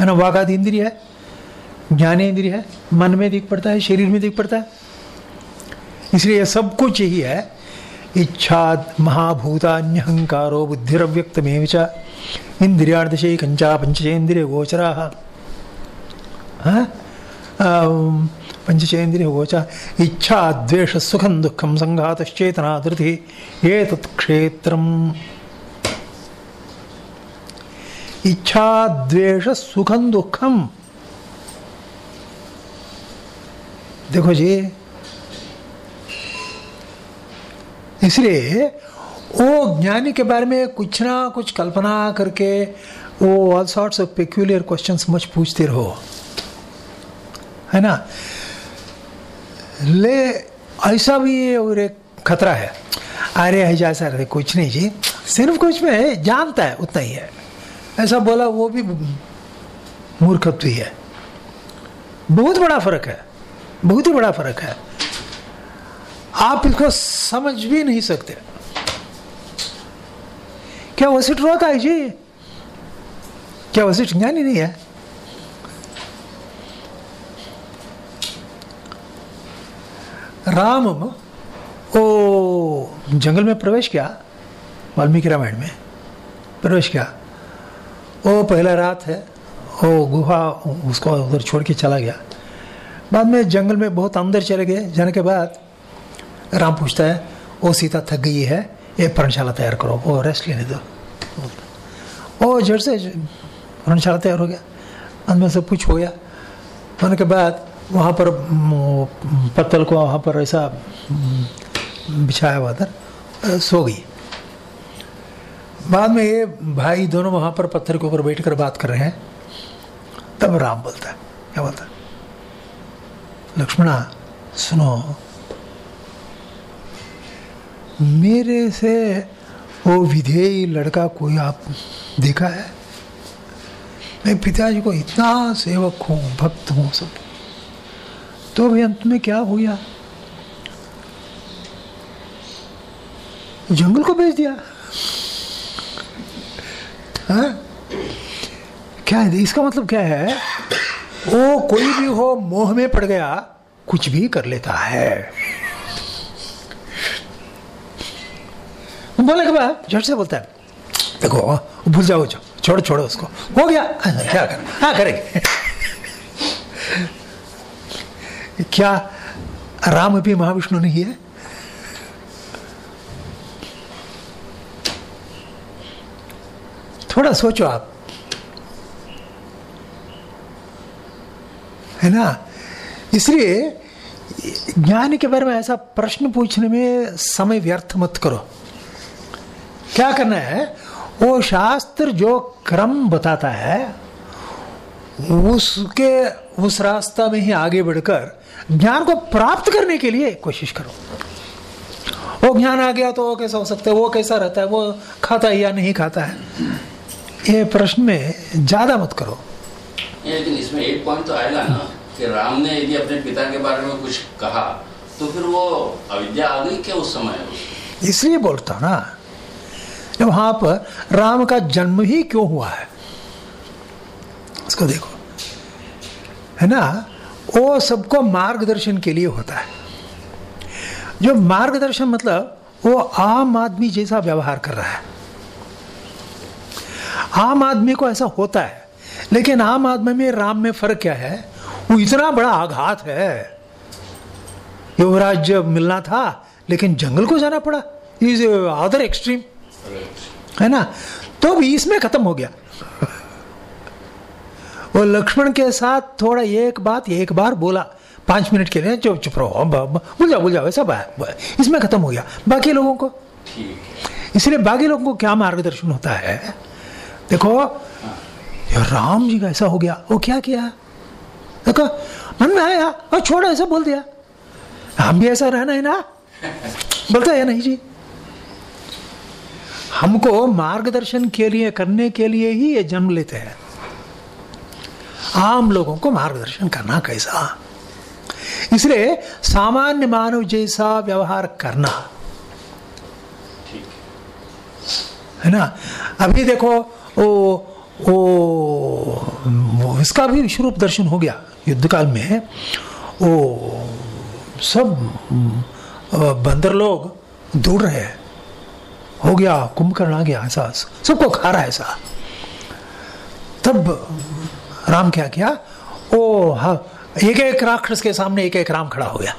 है ना? वाघाद इंद्रिय है ज्ञानेन्द्रिय है, मन में दिख पड़ता है, शरीर में दिख पड़ता है। इसलिए सब कुछ यही है। इच्छा महाभूतान्यहंकारो बुद्धिरव्यक्त में च। इंद्रियार्दशे कंचा पंचेन्द्रिय गोचरा पंचचेन्द्रिय गोचा इच्छा द्वेष सुखम दुखम संघातश्चेतना धृति ये तत्क्षेत्रम इच्छा द्वेष सुखम दुखम। देखो जी इसलिए वो ज्ञानी के बारे में कुछ ना कुछ कल्पना करके वो all sorts of peculiar question much पूछते रहो। है ना? ले, ऐसा भी और एक खतरा है। अरे ऐसा रहे कुछ नहीं जी। सिर्फ़ कुछ में है, जानता है, उतना ही है। ऐसा बोला, वो भी मूर्खत्व ही है। बहुत बड़ा फ़र्क है। बहुत ही बड़ा फ़र्क है। आप इसको समझ भी नहीं सकते। क्या वसिष्ठ रोता है जी। क्या वसिष्ठ ज्ञानी नहीं है? राम, ओ, जंगल में प्रवेश किया, वाल्मीकि रामायण में प्रवेश किया। वो पहला रात है वो गुफा उसको उधर छोड़ के चला गया। बाद में जंगल में बहुत अंदर चले गए। जाने के बाद राम पूछता है, ओ सीता, थक गई है? ये पर्णशाला तैयार करो वो रेस्ट लेने दो। वो जड़ से पर्णशाला तैयार हो गया। में सब कुछ हो गया? होने के बाद वहाँ पर पत्तल को वहाँ पर ऐसा बिछाया हुआ था, सो गई। बाद में ये भाई दोनों वहाँ पर पत्थर के ऊपर बैठकर बात कर रहे हैं। तब राम बोलता है, क्या बोलता है? लक्ष्मणा, सुनो मेरे से वो विधेयी लड़का कोई आप देखा है? मैं पिताजी को इतना सेवक हूँ, भक्त हूँ सब। तो भी अंत में क्या हो गया? जंगल को भेज दिया। हाँ? क्या है, इसका मतलब क्या है? वो कोई भी हो, मोह में पड़ गया, कुछ भी कर लेता है। बोले के झट से बोलता है। देखो भूल जाओ जाओ छोड़ो छोड़ो उसको। हो गया। क्या कर? हाँ करेंगे। क्या राम भी महाविष्णु नहीं है? थोड़ा सोचो आप। है ना? इसलिए, ज्ञान के बारे में ऐसा प्रश्न पूछने में समय व्यर्थ मत करो। क्या करना है? वो शास्त्र जो क्रम बताता है उसके उस रास्ता में ही आगे बढ़कर ज्ञान को प्राप्त करने के लिए कोशिश करो। वो ज्ञान आ गया तो वो कैसा हो सकता है? वो कैसा रहता है? वो खाता है या नहीं खाता है? ये प्रश्न में ज़्यादा मत करो। लेकिन इसमें एक पॉइंट तो आएगा ना कि राम ने यदि अपने पिता के बारे में कुछ कहा तो फिर वो अविद्या आ गई क्या उस समय? इसलिए बोलता ना जब वहाँ पर राम का जन्म ही क्यों हुआ है? उसको देखो। है ना? वो सबको मार्गदर्शन के लिए होता है। जो मार्गदर्शन मतलब वो आम आदमी जैसा व्यवहार कर रहा है। आम आदमी को ऐसा होता है, लेकिन आम आदमी में राम में फ़र्क क्या है? वो इतना बड़ा आघात है। युवराज मिलना था, लेकिन जंगल को जाना पड़ा। इज़ अदर एक्सट्रीम है ना? तो भी इसमें खत्म हो गया। वो लक्ष्मण के साथ थोड़ा एक बात एक बार बोला। पाँच मिनट के लिए चुप चुप रहो। भूल जाओ भूल जाओ ऐसा इसमें खत्म हो गया। बाकी लोगों को? इसलिए बाकी लोगों को क्या मार्गदर्शन होता है? देखो राम जी का ऐसा हो गया। वो क्या किया? देखो मन में आया और छोड़ो ऐसा बोल दिया। हम भी ऐसा रहना है ना? बोलता है नहीं जी? हमको मार्गदर्शन के लिए, करने के लिए ही ये जन्म लेते हैं। आम लोगों को मार्गदर्शन करना कैसा? इसलिए सामान्य मानव जैसा व्यवहार करना। है ना? अभी देखो, ओ ओ, इसका भी विश्वरूप दर्शन हो गया युद्ध काल में। ओ, सब बंदर लोग दौड़ रहे। हैं हो गया, कुंभकर्ण आ गया, ऐसा सबको खा रहा है ऐसा। तब राम क्या किया, ओ हाँ एक एक राक्षस के सामने एक एक राम खड़ा हो गया।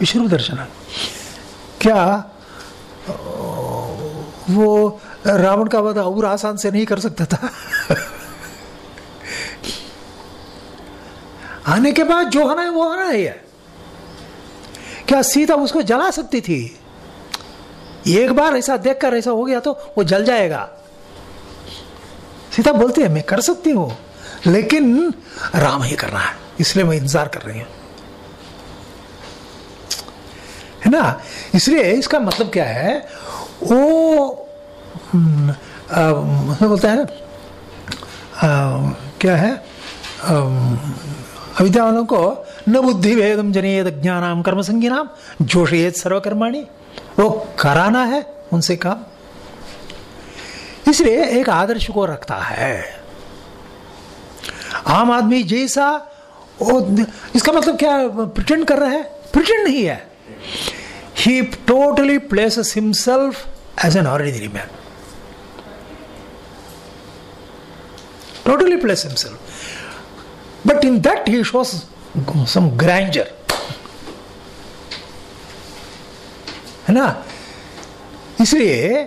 विष्णु दर्शन, क्या, वो रावण का वध और आसान से नहीं कर सकता था? आने के बाद जो होना है वो होना है क्या सीता उसको जला सकती थी? एक बार ऐसा देखकर ऐसा हो गया तो वो जल जाएगा। सीता बोलती है, मैं कर सकती हूँ, लेकिन राम ही करना है, इसलिए मैं इंतज़ार कर रही हूँ। है ना? इसलिए इसका मतलब क्या है? वो बोलता है ना क्या है? अविद्या वालों को न बुद्धि भेदम जनेद ज्ञानाम कर्म संज्ञानाम जोशियत सर्वकर्माणी। वो कराना है उनसे काम। इसलिए एक आदर्श को रखता है। आम आदमी जैसा इसका मतलब क्या प्रिटेंड कर रहा है? प्रिटेंड नहीं है। He totally place himself as an ordinary man totally place himself. But in that he shows some grandeur. है ना? इसलिए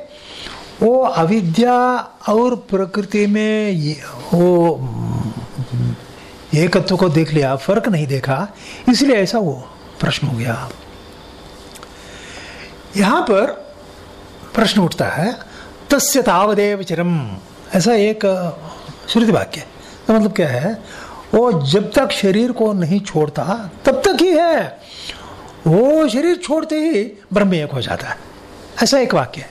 वो अविद्या और प्रकृति में वो एकत्व को देख लिया, फ़र्क नहीं देखा, इसलिए ऐसा वो प्रश्न हो गया। यहाँ पर प्रश्न उठता है, तस्य तावदेव चिरम। ऐसा एक श्रुति वाक्य। तो मतलब क्या है? वो जब तक शरीर को नहीं छोड़ता, तब तक ही है। वो शरीर छोड़ते ही ब्रह्म एक हो जाता है। ऐसा एक वाक्य है।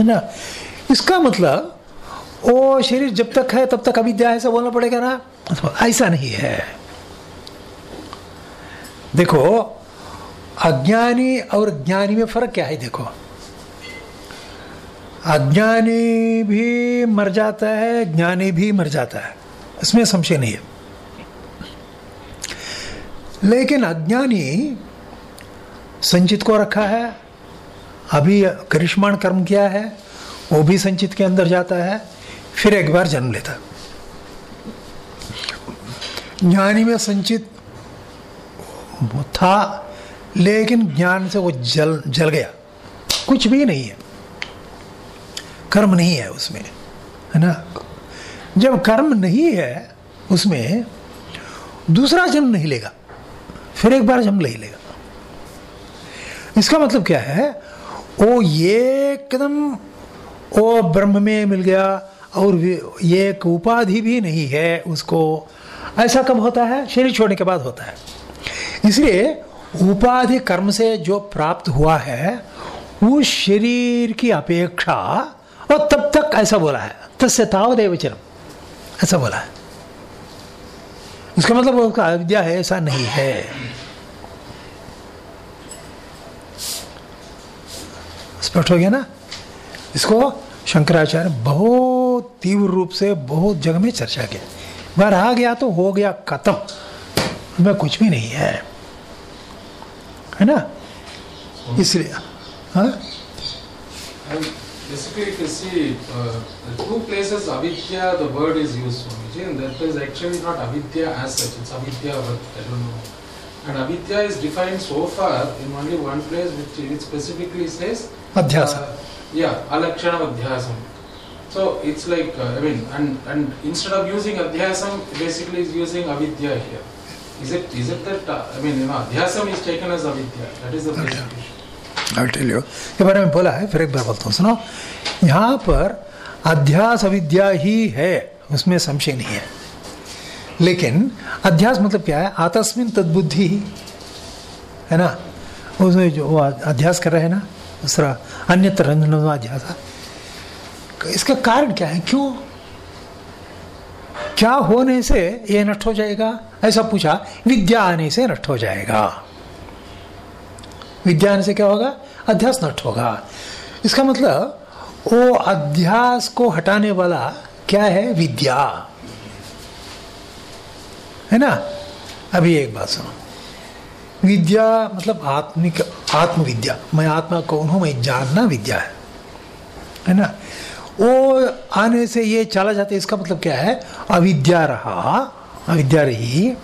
ना? इसका मतलब वो शरीर जब तक है, तब तक अविद्या ऐसा बोलना पड़ेगा ना? ऐसा नहीं है। देखो, अज्ञानी और ज्ञानी में फ़र्क क्या है देखो? अज्ञानी भी मर जाता है, ज्ञानी भी मर जाता है। इसमें संशय नहीं है। लेकिन अज्ञानी संचित को रखा है। अभी करिश्मान कर्म किया है, वो भी संचित के अंदर जाता है, फिर एक बार जन्म लेता। ज्ञानी में संचित था, लेकिन ज्ञान से वो जल जल गया। कुछ भी नहीं है। कर्म नहीं है उसमें, है ना? जब कर्म नहीं है उसमें, दूसरा जन्म नहीं लेगा। फिर एक बार जन्म नहीं लेगा। इसका मतलब क्या है? वो ये एकदम वो ब्रह्म में मिल गया और ये एक उपाधि भी नहीं है उसको। ऐसा कब होता है? शरीर छोड़ने के बाद होता है। इसलिए उपाधि कर्म से जो प्राप्त हुआ है उस शरीर की अपेक्षा, और तब तक ऐसा बोला है, तस्य तावदेव चरम, ऐसा बोला है। इसका मतलब उसका अविद्या है ऐसा नहीं है। स्पष्ट हो गया ना? इसको शंकराचार्य बहुत तीव्र रूप से बहुत जगह में चर्चा किया बार आ गया तो हो गया खत्म उसमें कुछ भी नहीं है। है ना? इसलिए हाँ? basically, if you see, uh, the two places avidya, the word is used, Swamiji, and that is actually not avidya as such, it's avidya, but I don't know. And avidya is defined so far in only one place, which, which specifically says, अध्यास uh, yeah, alakshana adhyasam. So it's like, uh, I mean, and, and instead of using adhyasam, basically is using avidya here. Is it, is it that, uh, I mean, you know, adhyasam is taken as avidya, that is the basic issue. I'll tell you. के बारे में बोला है फिर एक बार बोलता हूँ सुनो यहाँ पर अध्यास अविद्या ही है। उसमें संशय नहीं है। लेकिन अध्यास मतलब क्या है? आतस्मिन तद्बुद्धि। ही ना? उसमें जो वो अध्यास कर रहे हैं ना? दूसरा, अन्यत्र अध्यास। इसका कारण क्या है? क्यों? क्या होने से ये नष्ट हो जाएगा? ऐसा पूछा विद्या आने से नष्ट हो जाएगा। विद्या आने से क्या होगा? अध्यास नष्ट होगा। इसका मतलब वो अध्यास को हटाने वाला क्या है? विद्या। है ना? अभी एक बात सुनो। विद्या मतलब आत्मिक, आत्मविद्या। मैं आत्मा कौन हूँ? मैं जानना विद्या है। है ना? वो आने से ये चला जाता है, इसका मतलब क्या है? अविद्या रहा। अविद्या रही।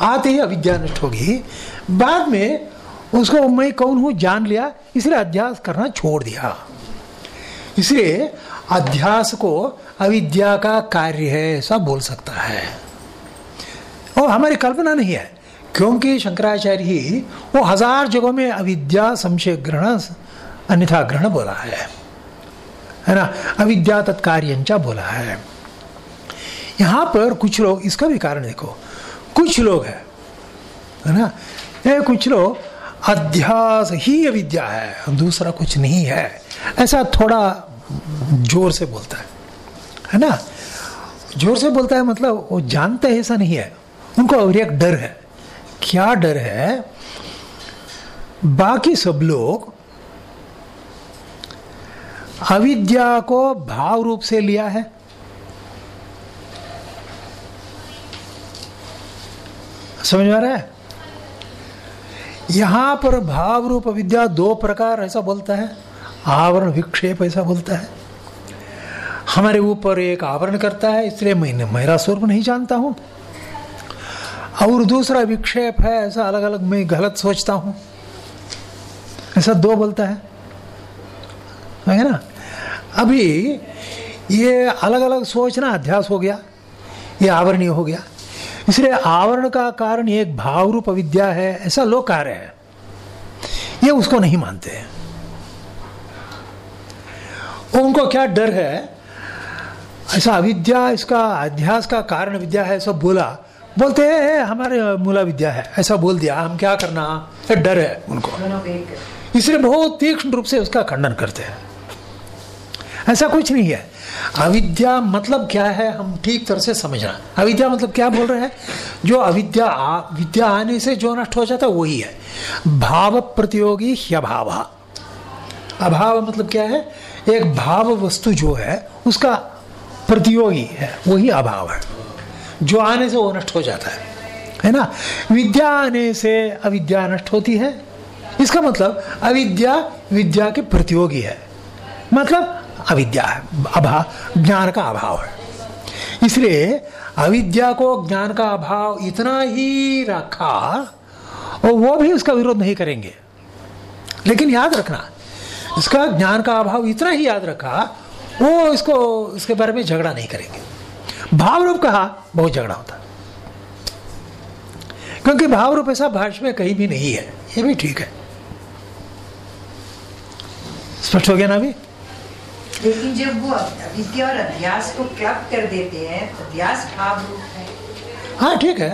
आते ही अविद्या नष्ट होगी। बाद में उसको मैं कौन हूँ? जान लिया। इसलिए अध्यास करना छोड़ दिया। इसलिए अध्यास को अविद्या का कार्य है, ऐसा बोल सकता है। और हमारी कल्पना नहीं है, क्योंकि शंकराचार्य ही वो हज़ार जगहों में अविद्या संशय ग्रहण, अन्यथा ग्रहण बोला है। है ना? अविद्या तत्कार्यंचा बोला है। यहाँ पर कुछ लोग, इसका भी कारण देखो, कुछ लोग है है ना? ये कुछ लोग अध्यास ही अविद्या है, दूसरा कुछ नहीं है। ऐसा थोड़ा ज़ोर से बोलता है। है ना? ज़ोर से बोलता है मतलब वो जानते हैं ऐसा नहीं है। उनको और एक डर है। क्या डर है? बाकी सब लोग अविद्या को भाव रूप से लिया है। समझ में आ रहा है? यहाँ पर भाव रूप अविद्या दो प्रकार ऐसा बोलता है। आवरण विक्षेप ऐसा बोलता है। हमारे ऊपर एक आवरण करता है, इसलिए मैं मेरा स्वरूप नहीं जानता हूँ। और दूसरा विक्षेप है, ऐसा अलग अलग मैं गलत सोचता हूँ। ऐसा दो बोलता है। है ना? अभी ये अलग अलग सोचना अध्यास हो गया, ये आवरणीय हो गया। इसलिए आवरण का कारण एक भाव रूप अविद्या है, ऐसा लोग कह रहे हैं। ये उसको नहीं मानते हैं। उनको क्या डर है? ऐसा अविद्या इसका अध्यास का कारण विद्या है सब बोला। बोलते हैं हमारे मूला विद्या है। ऐसा बोल दिया। हम क्या करना? डर है उनको। इसलिए बहुत तीक्ष्ण रूप से उसका खंडन करते हैं। ऐसा कुछ नहीं है। अविद्या मतलब क्या है हम ठीक तरह से समझना अविद्या मतलब क्या बोल रहे हैं? जो अविद्या आ, विद्या आने से जो नष्ट हो जाता है वही है। भाव प्रतियोगी ह्यभाव। अभाव मतलब क्या है? एक भाव वस्तु जो है, उसका प्रतियोगी है, वही अभाव है। जो आने से वो नष्ट हो जाता है। है ना? विद्या आने से अविद्या नष्ट होती है। इसका मतलब अविद्या, विद्या के प्रतियोगी है। मतलब अविद्या है अभाव ज्ञान का अभाव है। इसलिए अविद्या को ज्ञान का अभाव इतना ही रखा, और वो भी उसका विरोध नहीं करेंगे। लेकिन याद रखना इसका ज्ञान का अभाव इतना ही याद रखा वो इसको इसके बारे में झगड़ा नहीं करेंगे। भाव रूप कहा बहुत झगड़ा होता। क्योंकि भाव रूप ऐसा भाष्य में कहीं भी नहीं है ये भी ठीक है। स्पष्ट हो गया ना अभी? लेकिन जब वो विद्या और अध्यास को क्लब कर देते हैं अध्यास भाव रूप है। हाँ ठीक है।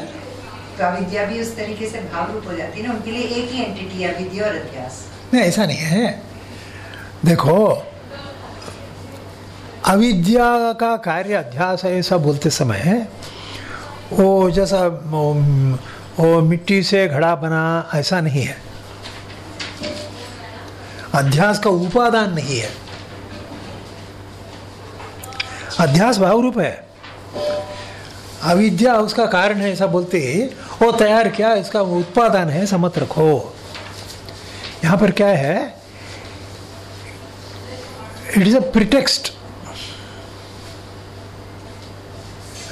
तो अविद्या भी उस तरीके से भाव रूप हो जाती है ना उनके लिए एक ही एंटिटी है विद्या और अध्यास नहीं ऐसा नहीं है। देखो अविद्या का कार्य अध्यास है ऐसा बोलते समय है वो जैसा वो, वो मिट्टी से घड़ा बना ऐसा नहीं है। अध्यास का उपादान नहीं है। अध्यास भाव रूप है। अविद्या उसका कारण है ऐसा बोलते वो तैयार किया इसका उत्पादन है समत रखो। यहाँ पर क्या है? इट इज़ अ प्रिटेक्स्ट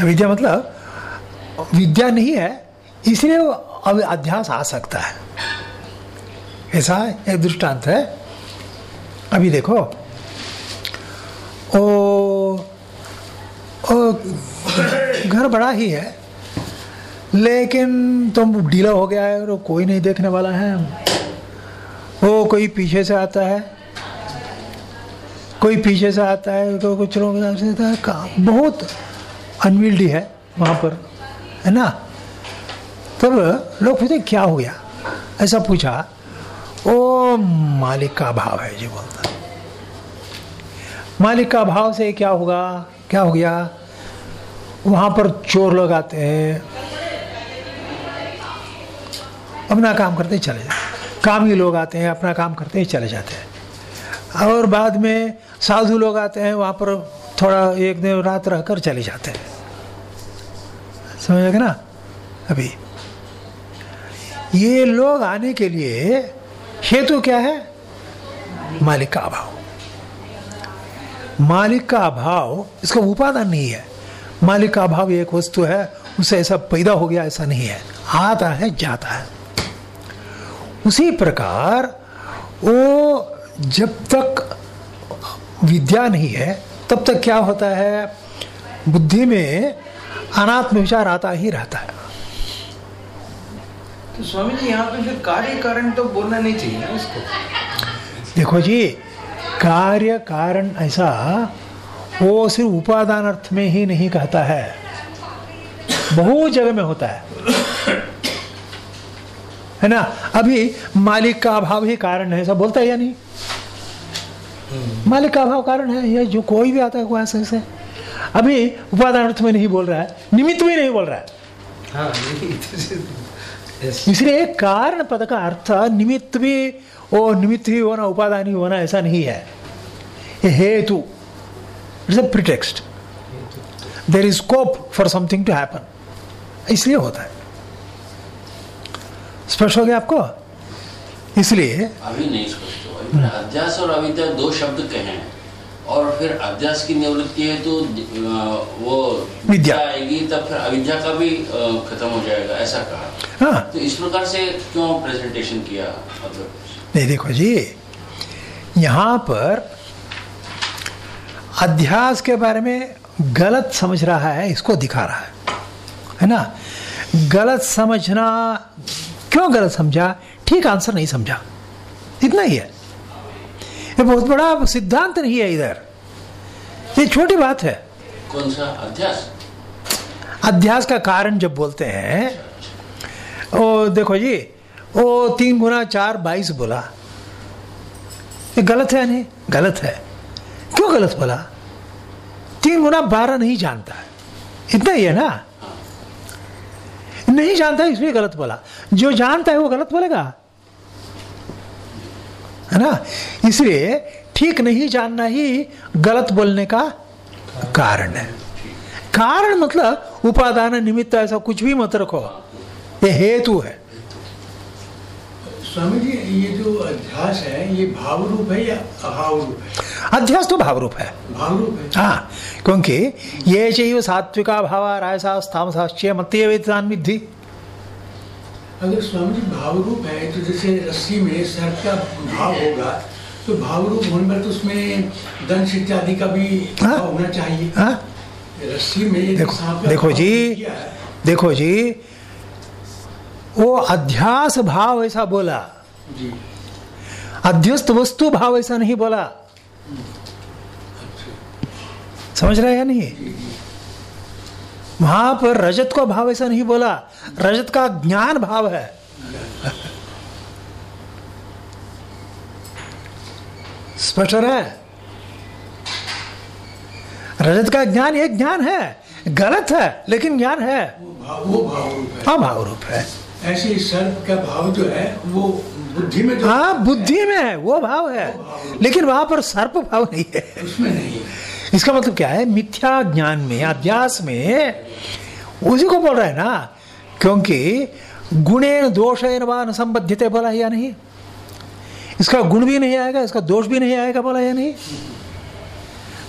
विद्या मतलब विद्या नहीं है इसलिए वो अब अध्यास आ सकता है। ऐसा एक दृष्टांत है। अभी देखो। ओ, ओ घर बड़ा ही है लेकिन तुम ढीला हो गया है और कोई नहीं देखने वाला है। वो कोई पीछे से आता है। कोई पीछे से आता है तो कुछ लोग बहुत अनविल्डी है वहाँ पर, है ना? तब लोग पूछते क्या हो गया? ऐसा पूछा। ओ, मालिक का भाव है, जी बोलता मालिक का भाव से क्या होगा? क्या हो गया? वहाँ पर चोर लोग आते हैं। अपना काम करते चले जाते काम ही लोग आते हैं, अपना काम करते ही चले जाते हैं। और बाद में साधु लोग आते हैं, वहाँ पर थोड़ा एक दिन रात रहकर चले जाते हैं। समझ ना? अभी। ये लोग आने के लिए हेतु क्या है? मालिक का अभाव। मालिक का अभाव, इसका उपादान नहीं है। मालिक का अभाव एक वस्तु है, उसे ऐसा पैदा हो गया, ऐसा नहीं है। आता है, जाता है। उसी प्रकार, वो जब तक विद्या नहीं है तब तक क्या होता है? बुद्धि में अनात्म विचार आता ही रहता है। तो स्वामी जी यहाँ पे फिर कार्य कारण तो बोलना नहीं चाहिए ना इसको। देखो जी कार्य कारण ऐसा वो सिर्फ़ उपादान अर्थ में ही नहीं कहता है। बहुत जगह में होता है। है ना? अभी मालिक का अभाव ही कारण है ऐसा बोलता है या नहीं? मालिक का अभाव कारण है ये जो कोई भी आता है कोई ऐसे से अभी उपादान अर्थ में नहीं बोल रहा है निमित्त भी नहीं बोल रहा है। हाँ नहीं इसलिए कारण पद का अर्थ निमित्त भी वो निमित्त ही होना उपादान ही होना ऐसा नहीं है। ये हेतु it's a pretext. There is scope for something to happen इसलिए होता है। स्पष्ट हो गया आपको? इसलिए अभी नहीं अध्यास और अविद्या दो शब्द कहे हैं। और फिर अध्यास की निवृत्ति है तो वो विद्या। आएगी तब फिर अविद्या का भी खत्म हो जाएगा ऐसा कहा। हाँ। तो इस प्रकार से क्यों प्रेजेंटेशन किया मतलब नहीं देखो जी यहाँ पर अध्यास के बारे में गलत समझ रहा है इसको दिखा रहा है। है ना? गलत समझना क्यों गलत समझा? ठीक आंसर नहीं समझा। इतना ही है। ये बहुत बड़ा सिद्धांत नहीं है इधर। ये छोटी बात है। कौन सा? अध्यास। अध्यास का कारण जब बोलते हैं ओ देखो जी ओ तीन गुना चार बाईस बोला। ये गलत है नहीं? गलत है। क्यों गलत बोला? तीन गुना बारह नहीं जानता। है इतना ही है ना? नहीं जानता इसलिए गलत बोला। जो जानता है वो गलत बोलेगा। है ना? इसलिए ठीक नहीं जानना ही गलत बोलने का कारण है। कारण मतलब उपादान निमित्त ऐसा कुछ भी मत रखो। ये हेतु है। स्वामी जी ये जो अध्यास है ये भाव रूप है या अभाव रूप है? अध्यास तो भाव रूप है। भाव रूप है। हाँ क्योंकि ये चाहिए सात्विका भाव रायसा स्थामसाश्चय मत्य वेदान विधि अगर स्वामी जी भाव रूप है तो जैसे रस्सी में सर्प का भाव होगा तो भाव रूप होने पर तो उसमें दंश इत्यादि का भी हाँ। भाव होना चाहिए। हाँ? रस्सी में देखो देखो जी देखो जी वो अध्यास भाव ऐसा बोला। जी। अध्यस्त वस्तु भाव ऐसा नहीं बोला। समझ रहे हैं नहीं? वहाँ पर रजत को भाव ऐसा नहीं बोला। रजत का ज्ञान भाव है। स्पष्ट है? रजत का ज्ञान एक ज्ञान है। गलत है लेकिन ज्ञान है। वो भाव वो भाव रूप है। भाव रूप है। ऐसे ही सर्प का भाव जो है वो बुद्धि में जो हाँ बुद्धि में है वो भाव है। वो भाव लेकिन वहाँ पर सर्प भाव नहीं है। उसमें नहीं है। इसका मतलब क्या है? मिथ्या ज्ञान में, अध्यास में, उसी को बोल रहा है ना, क्योंकि गुणेन दोषेन व संबद्धित बोला या नहीं? इसका गुण भी नहीं आएगा, इसका दोष भी नहीं आएगा बोला या नहीं?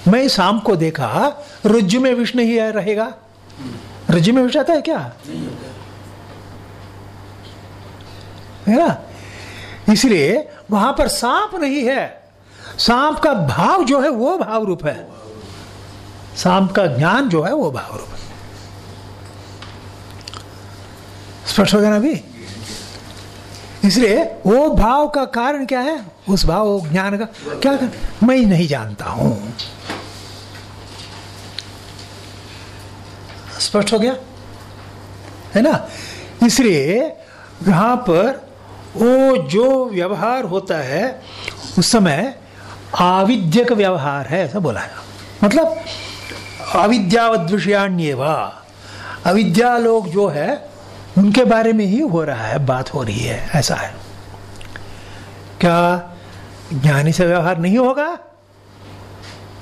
मैं शाम को देखा, रज्जु में विष नहीं रहेगा। रज्जु में विष आता है क्या? है ना? इसलिए वहाँ पर सांप नहीं है। सांप का भाव जो है, वो भाव रूप है। सांप का ज्ञान जो है वो भाव रूप स्पष्ट हो गया ना अभी? इसलिए वो भाव का कारण क्या है? उस भाव ज्ञान का क्या कर? मैं नहीं जानता हूँ। स्पष्ट हो गया? है ना? इसलिए यहाँ पर वो जो व्यवहार होता है, उस समय आविद्यक व्यवहार है, ऐसा बोला है। मतलब अविद्यावद विषयाण्य अविद्या लोग जो है, उनके बारे में ही हो रहा है, बात हो रही है, ऐसा है। क्या ज्ञानी से व्यवहार नहीं होगा?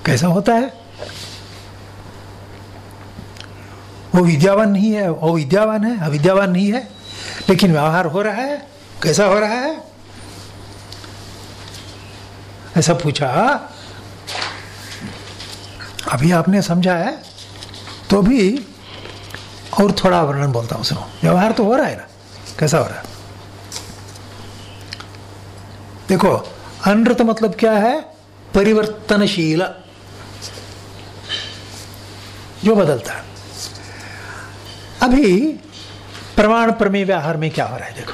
कैसा होता है? वो विद्यावान नहीं है, वो विद्यावान है, अविद्यावान नहीं है, लेकिन व्यवहार हो रहा है, कैसा हो रहा है? ऐसा पूछा अभी आपने समझा है? तो भी और थोड़ा वर्णन बोलता हूँ, सुनो। व्यवहार तो हो रहा है ना? कैसा हो रहा है? देखो अनृत मतलब क्या है? परिवर्तनशील। जो बदलता है। अभी प्रमाण प्रमेय व्यवहार में क्या हो रहा है, देखो।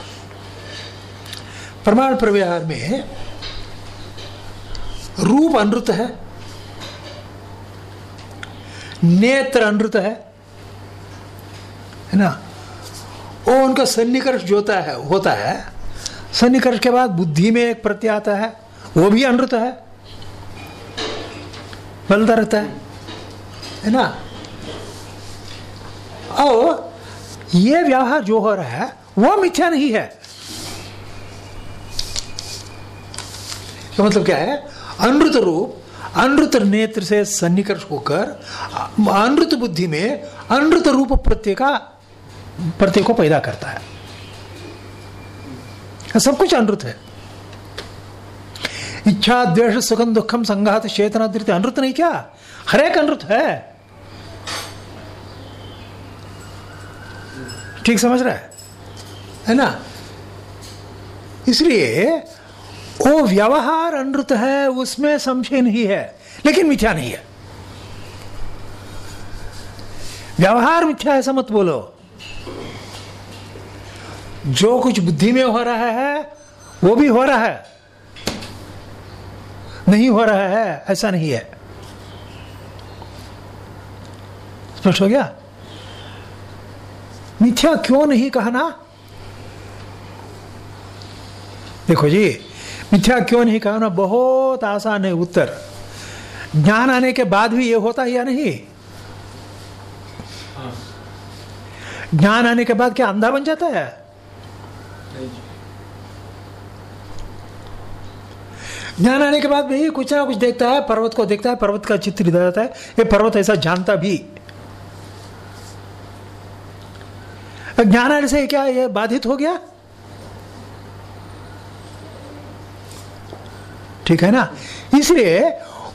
प्रमाण प्रव्यवहार में रूप अनृत है नेत्र अनृत है है ना? वो उनका सन्निकर्ष जो होता है होता है। सन्निकर्ष के बाद बुद्धि में एक प्रत्यय आता है, वो भी अनृत है। बदलता रहता है है ना? और ये व्यवहार जो हो रहा है, वो मिथ्या नहीं है। तो मतलब क्या है? अनृत रूप अनृत नेत्र से सन्निकर्ष होकर, अनृत बुद्धि में अनृत रूप प्रत्यय का प्रत्यय को पैदा करता है। सब कुछ अनृत है। इच्छा, द्वेष सुखम दुखम संघात, चेतना धृत अनृत नहीं क्या? हर एक अनृत है। ठीक समझ रहा है? है ना? इसलिए वो व्यवहार अनृत है, उसमें संशय नहीं है, लेकिन मिथ्या नहीं है। व्यवहार मिथ्या ऐसा मत बोलो। जो कुछ बुद्धि में हो रहा है, वो भी हो रहा है। नहीं हो रहा है, ऐसा नहीं है। स्पष्ट हो गया? मिथ्या क्यों नहीं कहना? देखो जी मिथ्या क्यों नहीं? कहना बहुत आसान है उत्तर। ज्ञान आने के बाद भी ये होता है या नहीं? ज्ञान आने के बाद क्या अंधा बन जाता है? ज्ञान आने के बाद भी कुछ ना कुछ देखता है, पर्वत को देखता है, पर्वत का चित्र इधर आता है। ये पर्वत ऐसा जानता भी। ज्ञान आने से क्या ये बाधित हो गया? ठीक है ना? इसलिए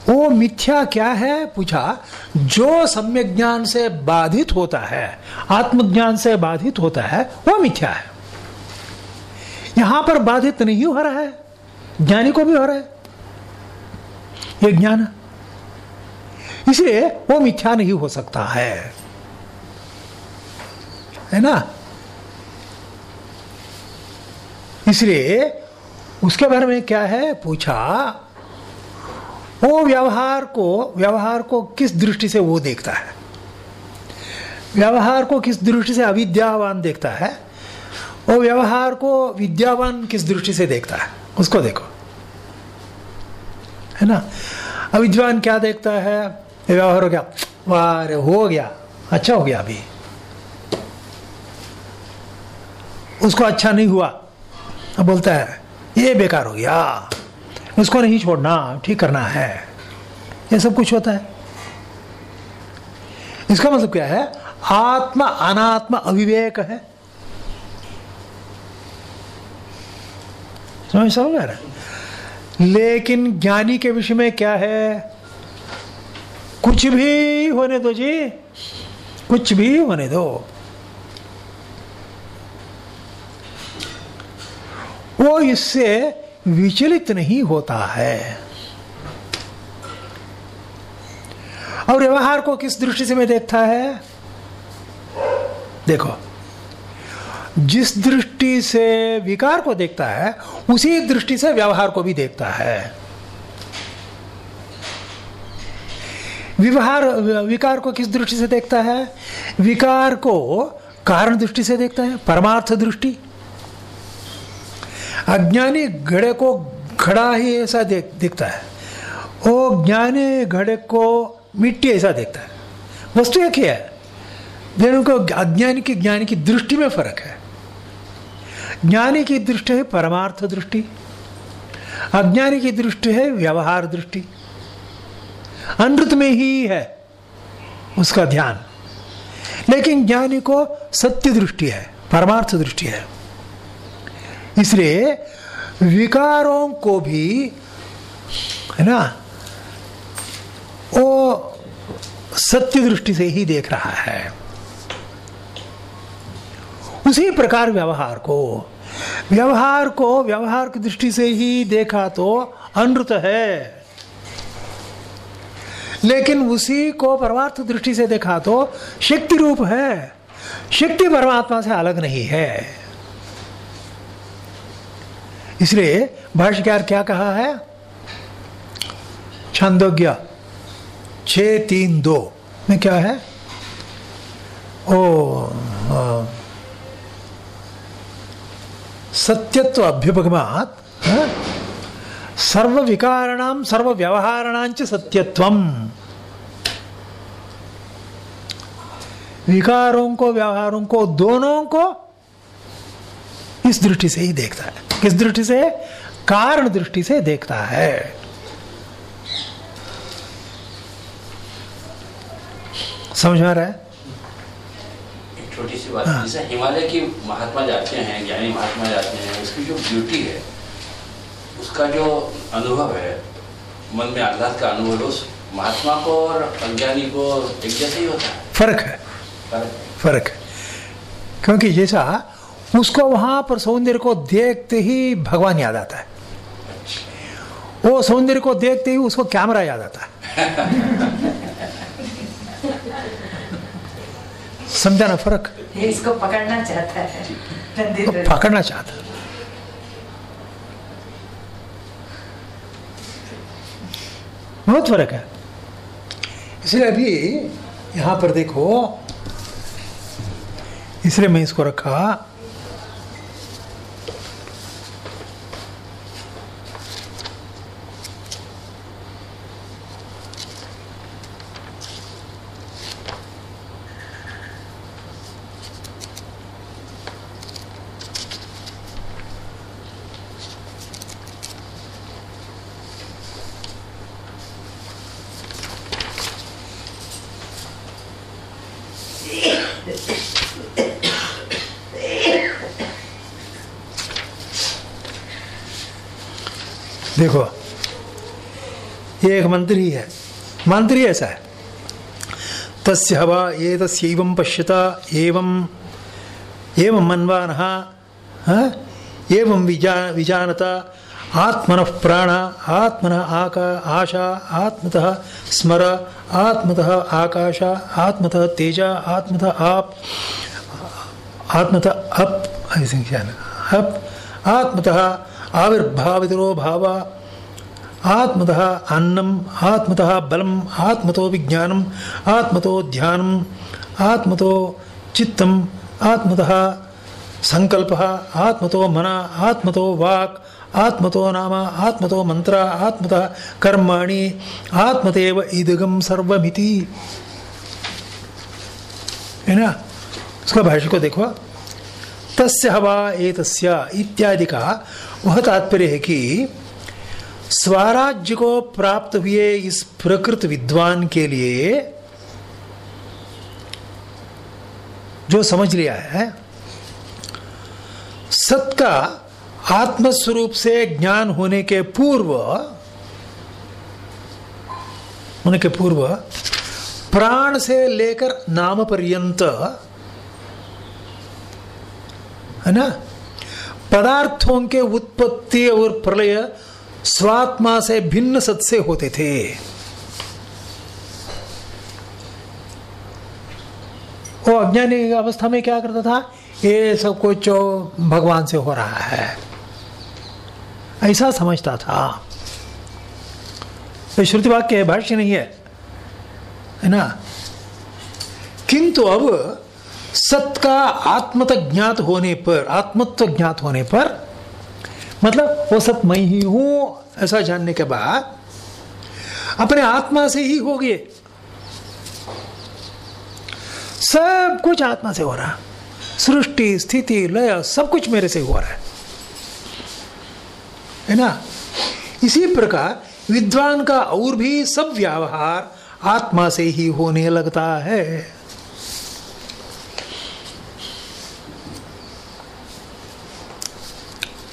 वो मिथ्या क्या है? पूछा, जो सम्यक ज्ञान से बाधित होता है, आत्मज्ञान से बाधित होता है, वो मिथ्या है। यहाँ पर बाधित नहीं हो रहा है, ज्ञानी को भी हो रहा है। ये ज्ञान। इसलिए वो मिथ्या नहीं हो सकता है। है ना? इसलिए उसके बारे में क्या है? पूछा वो व्यवहार को व्यवहार को किस दृष्टि से वो देखता है? व्यवहार को किस दृष्टि से अविद्यावान देखता है? वो व्यवहार को विद्यावान किस दृष्टि से देखता है? उसको देखो। है ना? अविद्वान क्या देखता है? व्यवहार हो गया। वाह, हो गया। अच्छा हो गया अभी। उसको अच्छा नहीं हुआ। अब बोलता है ये बेकार हो गया। उसको नहीं छोड़ना, ठीक करना है। ये सब कुछ होता है। इसका मतलब क्या है? आत्मा अनात्मा अविवेक है। समझ समझ लेकिन ज्ञानी के विषय में क्या है? कुछ भी होने दो जी। कुछ भी होने दो। वो इससे विचलित नहीं होता है। और व्यवहार को किस दृष्टि से मैं देखता है? देखो, जिस दृष्टि से विकार को देखता है, उसी दृष्टि से व्यवहार को भी देखता है। व्यवहार विकार को किस दृष्टि से देखता है? विकार को कारण दृष्टि से देखता है, परमार्थ दृष्टि। अज्ञानी घड़े को घड़ा ही ऐसा देख, दिखता है। वो ज्ञानी घड़े को मिट्टी ऐसा देखता है। वस्तु एक ही है दोनों को अज्ञानी की ज्ञानी की दृष्टि में फ़र्क है। ज्ञानी की दृष्टि है परमार्थ दृष्टि, अज्ञानी की दृष्टि है व्यवहार दृष्टि। अनृत में ही है उसका ध्यान। लेकिन ज्ञानी को सत्य दृष्टि है, परमार्थ दृष्टि है। इसलिए विकारों को भी, है ना, वो सत्य दृष्टि से ही देख रहा है। उसी प्रकार व्यवहार को व्यवहार को, व्यवहार की दृष्टि से ही देखा तो अनृत है। लेकिन उसी को परमार्थ दृष्टि से देखा तो शक्ति रूप है। शक्ति परमात्मा से अलग नहीं है। इसलिए भाष्यकार क्या कहा है? छंदोग्य। छ, तीन, दो। में क्या है? ओ सत्यत्व अभ्युपगमात सर्व विकाराणाम सर्व व्यवहाराणांच सत्यत्वम। विकारों को, व्यवहारों को, दोनों को इस दृष्टि से ही देखता है। किस दृष्टि से? कारण दृष्टि से देखता है। समझ में आ रहा है? छोटी सी बात जैसे हिमालय की महात्मा जाते हैं ज्ञानी महात्मा जाते हैं उसकी जो ब्यूटी है उसका जो अनुभव है मन में आह्लाद का अनुभव उस महात्मा को और अज्ञानी को एक जैसा ही होता है। फ़र्क है। फ़र्क है। क्योंकि जैसा उसको वहाँ पर सौंदर्य को देखते ही भगवान याद आता है। वो सौंदर्य को देखते ही उसको कैमरा याद आता है। समझा ना फ़र्क? इसको पकड़ना चाहता है। तो पकड़ना चाहता। बहुत फ़र्क है। इसलिए अभी यहाँ पर देखो इसलिए मैं इसको रखा देखो ये एक मंत्र ही मंत्र ऐसा है तस्य हवा ये तस्यैवं पश्यता, एवं एवं मन्वानः? एवं विजा, विजानता, आत्मनः प्राण, आत्मनः आका, आशा, आत्मतः स्मर, आत्मतः आकाश, आत्मतः तेज, आत्मतः आप, आत्मतः अप, ऐसे क्या है? आत्मतः आविर्भावितो भाव आत्मतः अन्नम, आत्मतः बलम, आत्मतो विज्ञानम, आत्मतो ध्यानम, आत्मतो चित्तम, आत्मतः संकल्प, आत्मतो मन, आत्मतो वाक्, आत्मतो नाम, आत्मतो मंत्र, आत्मतः कर्माणि, आत्मतेव इदगम सर्वमिति। है ना? उसका भाष्य को देखो। तस्य हवा एतस्य इत्यादि का वह तात्पर्य है कि स्वराज्य को प्राप्त हुए इस प्रकृत विद्वान के लिए जो समझ लिया है, सत का आत्मस्वरूप से ज्ञान होने के पूर्व, होने के पूर्व प्राण से लेकर नाम पर्यंत, है ना, पदार्थों के उत्पत्ति और प्रलय स्वात्मा से भिन्न सत से होते थे। वो अज्ञानी अवस्था में क्या करता था? ये सब कुछ भगवान से हो रहा है। ऐसा समझता था। तो श्रुति वाक्य भाष्य नहीं है है ना? किंतु अब सत का आत्मत ज्ञात होने पर, आत्मत्व ज्ञात होने पर मतलब वो सब मैं ही हूँ, ऐसा जानने के बाद अपने आत्मा से ही हो गए। सब कुछ आत्मा से हो रहा। सृष्टि, स्थिति, लय, सब कुछ मेरे से हो रहा है। है ना? इसी प्रकार विद्वान का और भी सब व्यवहार आत्मा से ही होने लगता है।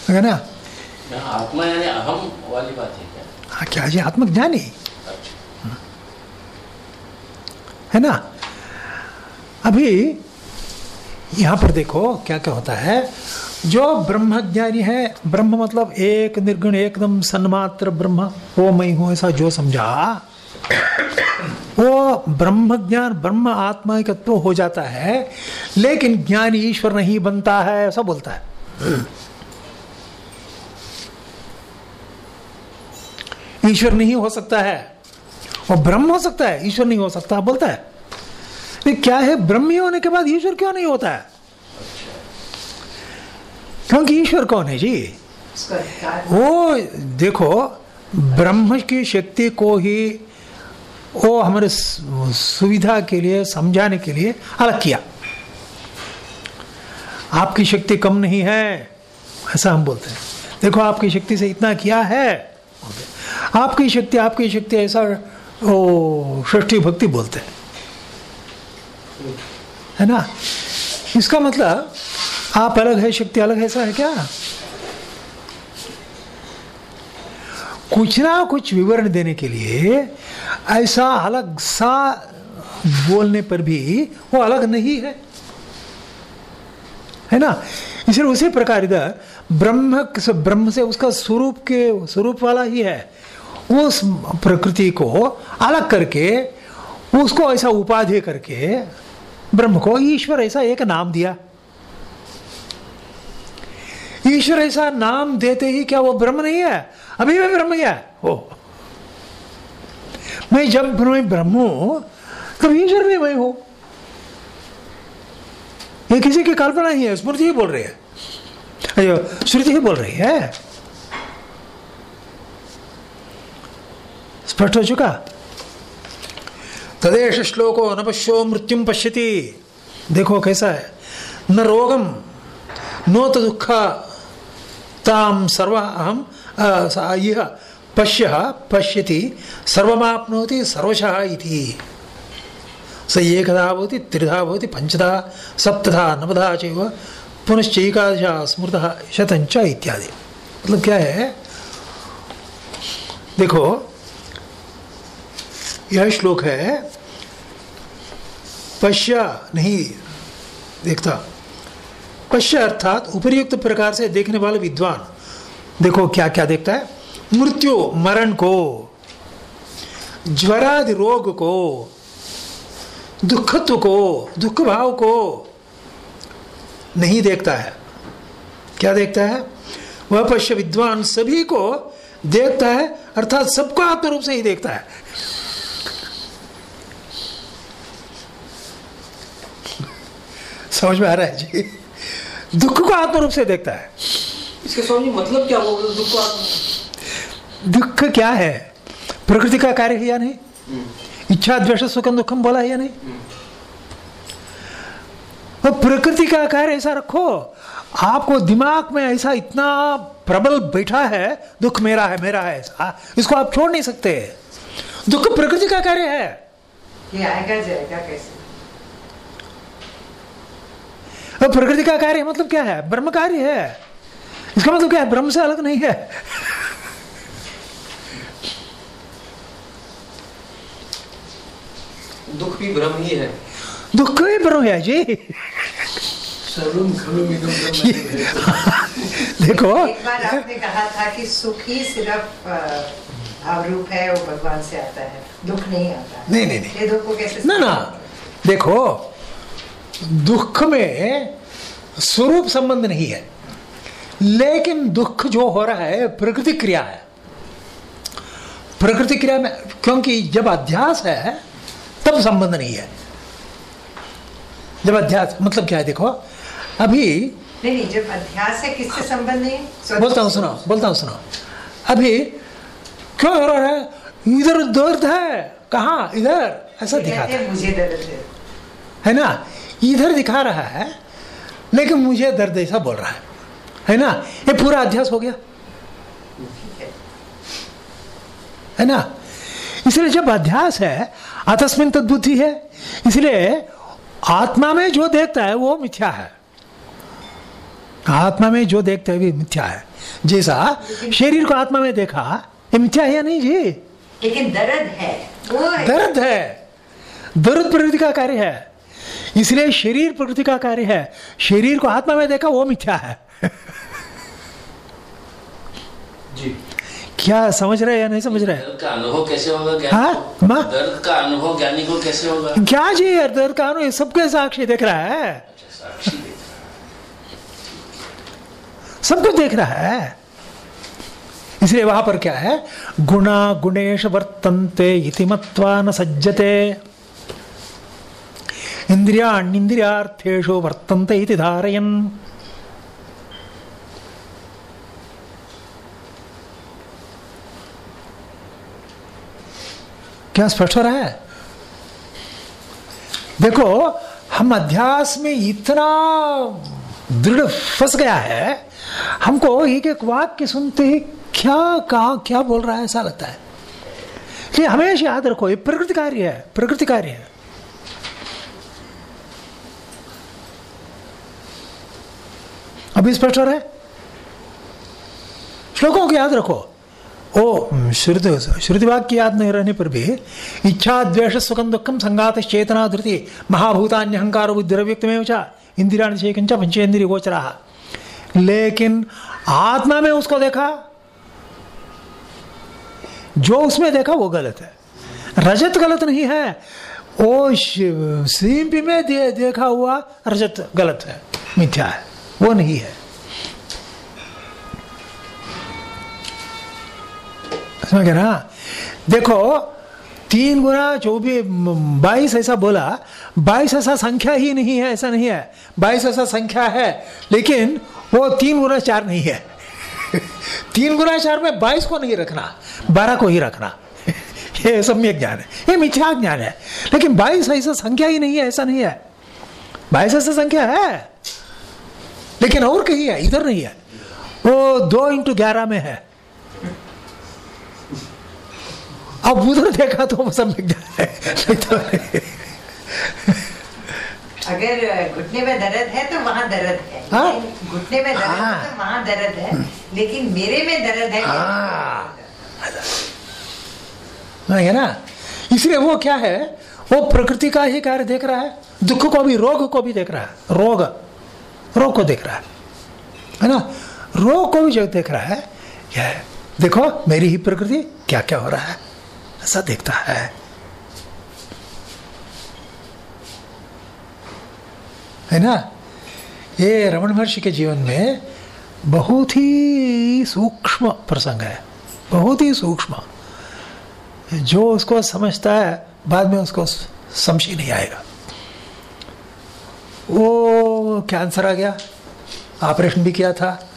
है ना? आत्मा यानी अहम वाली बात है क्या? हाँ क्या जी आत्मज्ञानी? अच्छा। है ना? अभी यहाँ पर देखो क्या क्या होता है। जो ब्रह्मज्ञानी है ब्रह्म मतलब एक निर्गुण एकदम सन्मात्र ब्रह्म। वो मैं हूँ ऐसा जो समझा। वो ब्रह्म ज्ञान ब्रह्म आत्मा तत्व हो जाता है लेकिन ज्ञान ईश्वर नहीं बनता है ऐसा बोलता है। ईश्वर नहीं हो सकता है। और ब्रह्म हो सकता है, ईश्वर नहीं हो सकता बोलता है। लेकिन क्या है? ब्रह्म होने के बाद ईश्वर क्यों नहीं होता है? क्योंकि ईश्वर कौन है जी? वो देखो, ब्रह्म की शक्ति को ही वो हमारे सुविधा के लिए, समझाने के लिए अलग किया। आपकी शक्ति कम नहीं है, ऐसा हम बोलते हैं। देखो, आपकी शक्ति से इतना किया है आपकी शक्ति आपकी शक्ति, ऐसा ओ, षष्ठी भक्ति बोलते हैं। है ना? इसका मतलब आप अलग है, शक्ति अलग ऐसा है क्या? कुछ ना कुछ विवरण देने के लिए, ऐसा अलग सा बोलने पर भी वो अलग नहीं है। है ना? इसलिए उसी प्रकार इधर ब्रह्म ब्रह्म से उसका स्वरूप के स्वरूप वाला ही है। उस प्रकृति को अलग करके, उसको ऐसा उपाधि करके, ब्रह्म को ईश्वर ऐसा एक नाम दिया। ईश्वर ऐसा नाम देते ही क्या वो ब्रह्म नहीं है? अभी भी ब्रह्म क्या हो। मैं जब मैं ब्रह्म हूँ, तब ईश्वर भी मैं हूँ। ये किसी की कल्पना ही है, स्मृति ही बोल रही है। अयो श्रुति ही बोल रही है। स्पष्ट हो चुका? तदेश श्लोको न पश्यो मृत्युम पश्यति। देखो कैसा है। न रोगम नोत दुख ताम सर्व अहम यह पश्य, पश्यति, सर्वमाप्नोति, सर्वशः इति। स एकधा भवति, त्रिधा भवति पंचधा सप्तधा, नवधा चैव पुनश्चैकादशा स्मृतः शतंच इत्यादि। मतलब क्या है? देखो, यह श्लोक है, पश्य नहीं देखता। पश्य अर्थात उपयुक्त प्रकार से देखने वाले विद्वान। देखो क्या क्या देखता है। मृत्यु, मरण को, ज्वरादि रोग को, दुखत्व को, दुख भाव को नहीं देखता है। क्या देखता है? वह पश्य विद्वान सभी को देखता है अर्थात सबको आत्म रूप से ही देखता है। समझ में आ रहा है जी? दुख को आत्म रूप से देखता है। इसके स्वामी मतलब क्या मतलब दुख को दुख क्या है? प्रकृति का कार्य है या नहीं इच्छा द्वेष सुखम दुखम बोला है या नहीं? वो प्रकृति का कार्य ऐसा रखो। आपको दिमाग में ऐसा इतना प्रबल बैठा है दुख मेरा है मेरा है ऐसा। इसको आप छोड़ नहीं सकते। दुख प्रकृति का कार्य है। ये आएगा जाएगा कैसे? और प्रकृति का कार्य मतलब क्या है? ब्रह्म कार्य है। इसका मतलब क्या है? ब्रह्म से अलग नहीं है। दुख भी भ्रम ही है। दुख ब्रह्म देखो एक बार आपने कहा था कि सुख ही सिर्फ़ है वो भगवान से आता है दुख नहीं आता नहीं, नहीं, नहीं। दुख को कैसे ना ना देखो दुख में स्वरूप संबंध नहीं है लेकिन दुख जो हो रहा है प्रकृति क्रिया है प्रकृति क्रिया में क्योंकि जब अध्यास है तब संबंध नहीं है जब अध्यास मतलब क्या है देखो अभी नहीं नहीं जब अध्यास है किससे संबंध नहीं बोलता हूँ सुनो बोलता हूँ सुनो अभी क्यों हो रहा है? इधर दर्द है। कहाँ? इधर। ऐसा दिखाता है मुझे दर्द है। है ना? इधर दिखा रहा है लेकिन मुझे दर्द ऐसा बोल रहा है। है ना? ये पूरा अध्यास हो गया। है। है ना? इसलिए जब अध्यास है आतस्मिन तद्बुद्धि है। इसलिए आत्मा में जो देखता है वो मिथ्या है। आत्मा में जो देखता है वो मिथ्या है। जैसा शरीर को आत्मा में देखा ये मिथ्या है या नहीं जी? लेकिन दर्द है। दर्द है। दर्द प्रकृति का कार्य है। इसलिए शरीर प्रकृति का कार्य है। शरीर को आत्मा में देखा वो मिथ्या है। जी। क्या समझ रहे हैं या नहीं समझ रहे दर्द का अनुभव कैसे होगा? ज्ञानी हाँ? को? माँ? दर्द का अनुभव ज्ञानी को कैसे होगा? क्या जी यार दर्द का अनु- ये सबके साक्षी देख रहा है। अच्छा, साक्षी देख सब कुछ देख रहा है। इसलिए वहाँ पर क्या है? गुणा गुणेश वर्तन्ते इति मत्वा न सज्जते। इंद्रियाण्येन्द्रियार्थेषु वर्तन्ते इति धारयन्। क्या स्पष्ट हो रहा है? देखो, हम अध्यास में इतना दृढ़ फंस गया है, हमको एक एक वाक्य सुनते ही क्या कहा, क्या बोल रहा है ऐसा लगता है। कि हमेशा याद रखो, ये प्रकृति कार्य है प्रकृति कार्य है। अभी स्पष्ट हो रहा है? श्लोकों को याद रखो। ओ श्रुति श्रुति वाक्य याद नहीं रहने पर भी इच्छा द्वेष सुखम दुखम संगात चेतना धृति महाभूतान्य अहंकार बुद्धिरव्यक्त में इंदिरा निषेकंच पंचेंद्रिय गोचरा लेकिन आत्मा में उसको देखा जो उसमें देखा वो गलत है रजत गलत नहीं है वो सीपी में दे, देखा हुआ रजत गलत है मिथ्या है वो नहीं है समझ गए ना देखो तीन गुना जो भी बाईस ऐसा बोला बाईस ऐसा संख्या ही नहीं है ऐसा नहीं है बाईस ऐसा संख्या है लेकिन वो तीन गुना चार नहीं है तीन गुना चार में बाईस को नहीं रखना बारह को ही रखना ये सम्यक ज्ञान है ये मिथ्या ज्ञान है लेकिन बाईस ऐसा संख्या ही नहीं है ऐसा नहीं है बाईस ऐसा संख्या है लेकिन और कहीं है इधर नहीं है वो दो इंटू ग्यारह में है अब उधर देखा तो सम्यक ज्ञान है तो अगर घुटने में दर्द है तो वहाँ दर्द है। हाँ? घुटने में दर्द हाँ। है। तो वहाँ दर्द है लेकिन मेरे में दर्द है हाँ। है। ना? इसलिए वो क्या है? वो प्रकृति का ही कार्य देख रहा है दुख को भी रोग को भी देख रहा है। रोग रोग को देख रहा है। है ना? रोग को भी जो देख रहा है क्या है। देखो मेरी ही प्रकृति क्या क्या हो रहा है। ऐसा देखता है। है ना? ये रमन महर्षि के जीवन में बहुत ही सूक्ष्म प्रसंग है। बहुत ही सूक्ष्म। जो उसको समझता है, बाद में उसको समझ ही नहीं आएगा। वो कैंसर आ गया? ऑपरेशन भी किया था।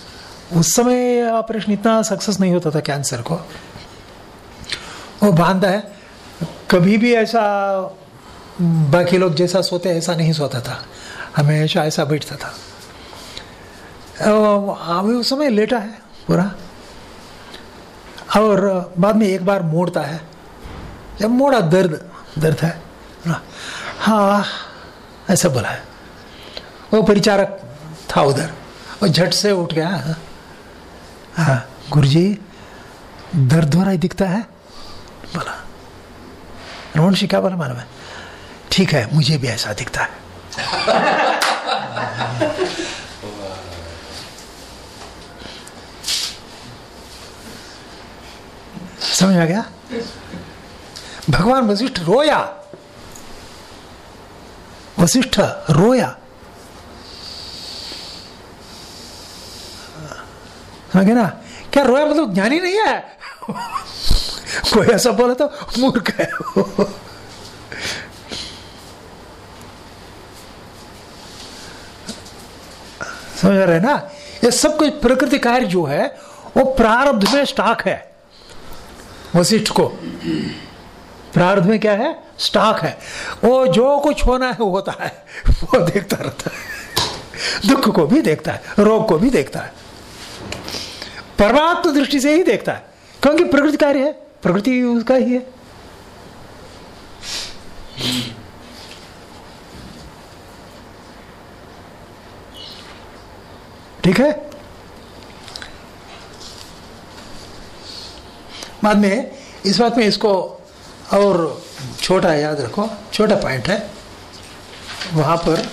उस समय ऑपरेशन इतना सक्सेस नहीं होता था कैंसर को। वो बांधा है। कभी भी ऐसा बाकी लोग जैसा सोते ऐसा नहीं सोता था। हमेशा ऐसा बैठता था। अभी उस समय लेटा है पूरा। और बाद में एक बार मोड़ता है। जब मोड़ा, दर्द दर्द है। हाँ ऐसा बोला है। वो परिचारक था उधर। वो झट से उठ गया। हाँ गुरु जी दर्द हो रहा ही, दिखता है? बोला। रोहन जी क्या बोला मालूम है? ठीक है, मुझे भी ऐसा दिखता है। समझ आ गया? भगवान वशिष्ठ रोया। वशिष्ठ रोया। समझ ना? क्या रोया मतलब ज्ञानी नहीं है? कोई ऐसा बोला तो मूर्ख है समझ रहे ना? ये सब कुछ प्रकृति कार्य जो है, वो प्रारब्ध में स्टॉक है। वशिष्ठ को। प्रारब्ध में क्या है? स्टॉक है। वो जो कुछ होना है होता है। वो देखता रहता है। दुख को भी देखता है, रोग को भी देखता है। परमात्म दृष्टि से ही देखता है, क्योंकि प्रकृति कार्य है। प्रकृति उसका ही है। ठीक है? बाद में इस बात में इसको और छोटा याद रखो, छोटा पॉइंट है। वहाँ पर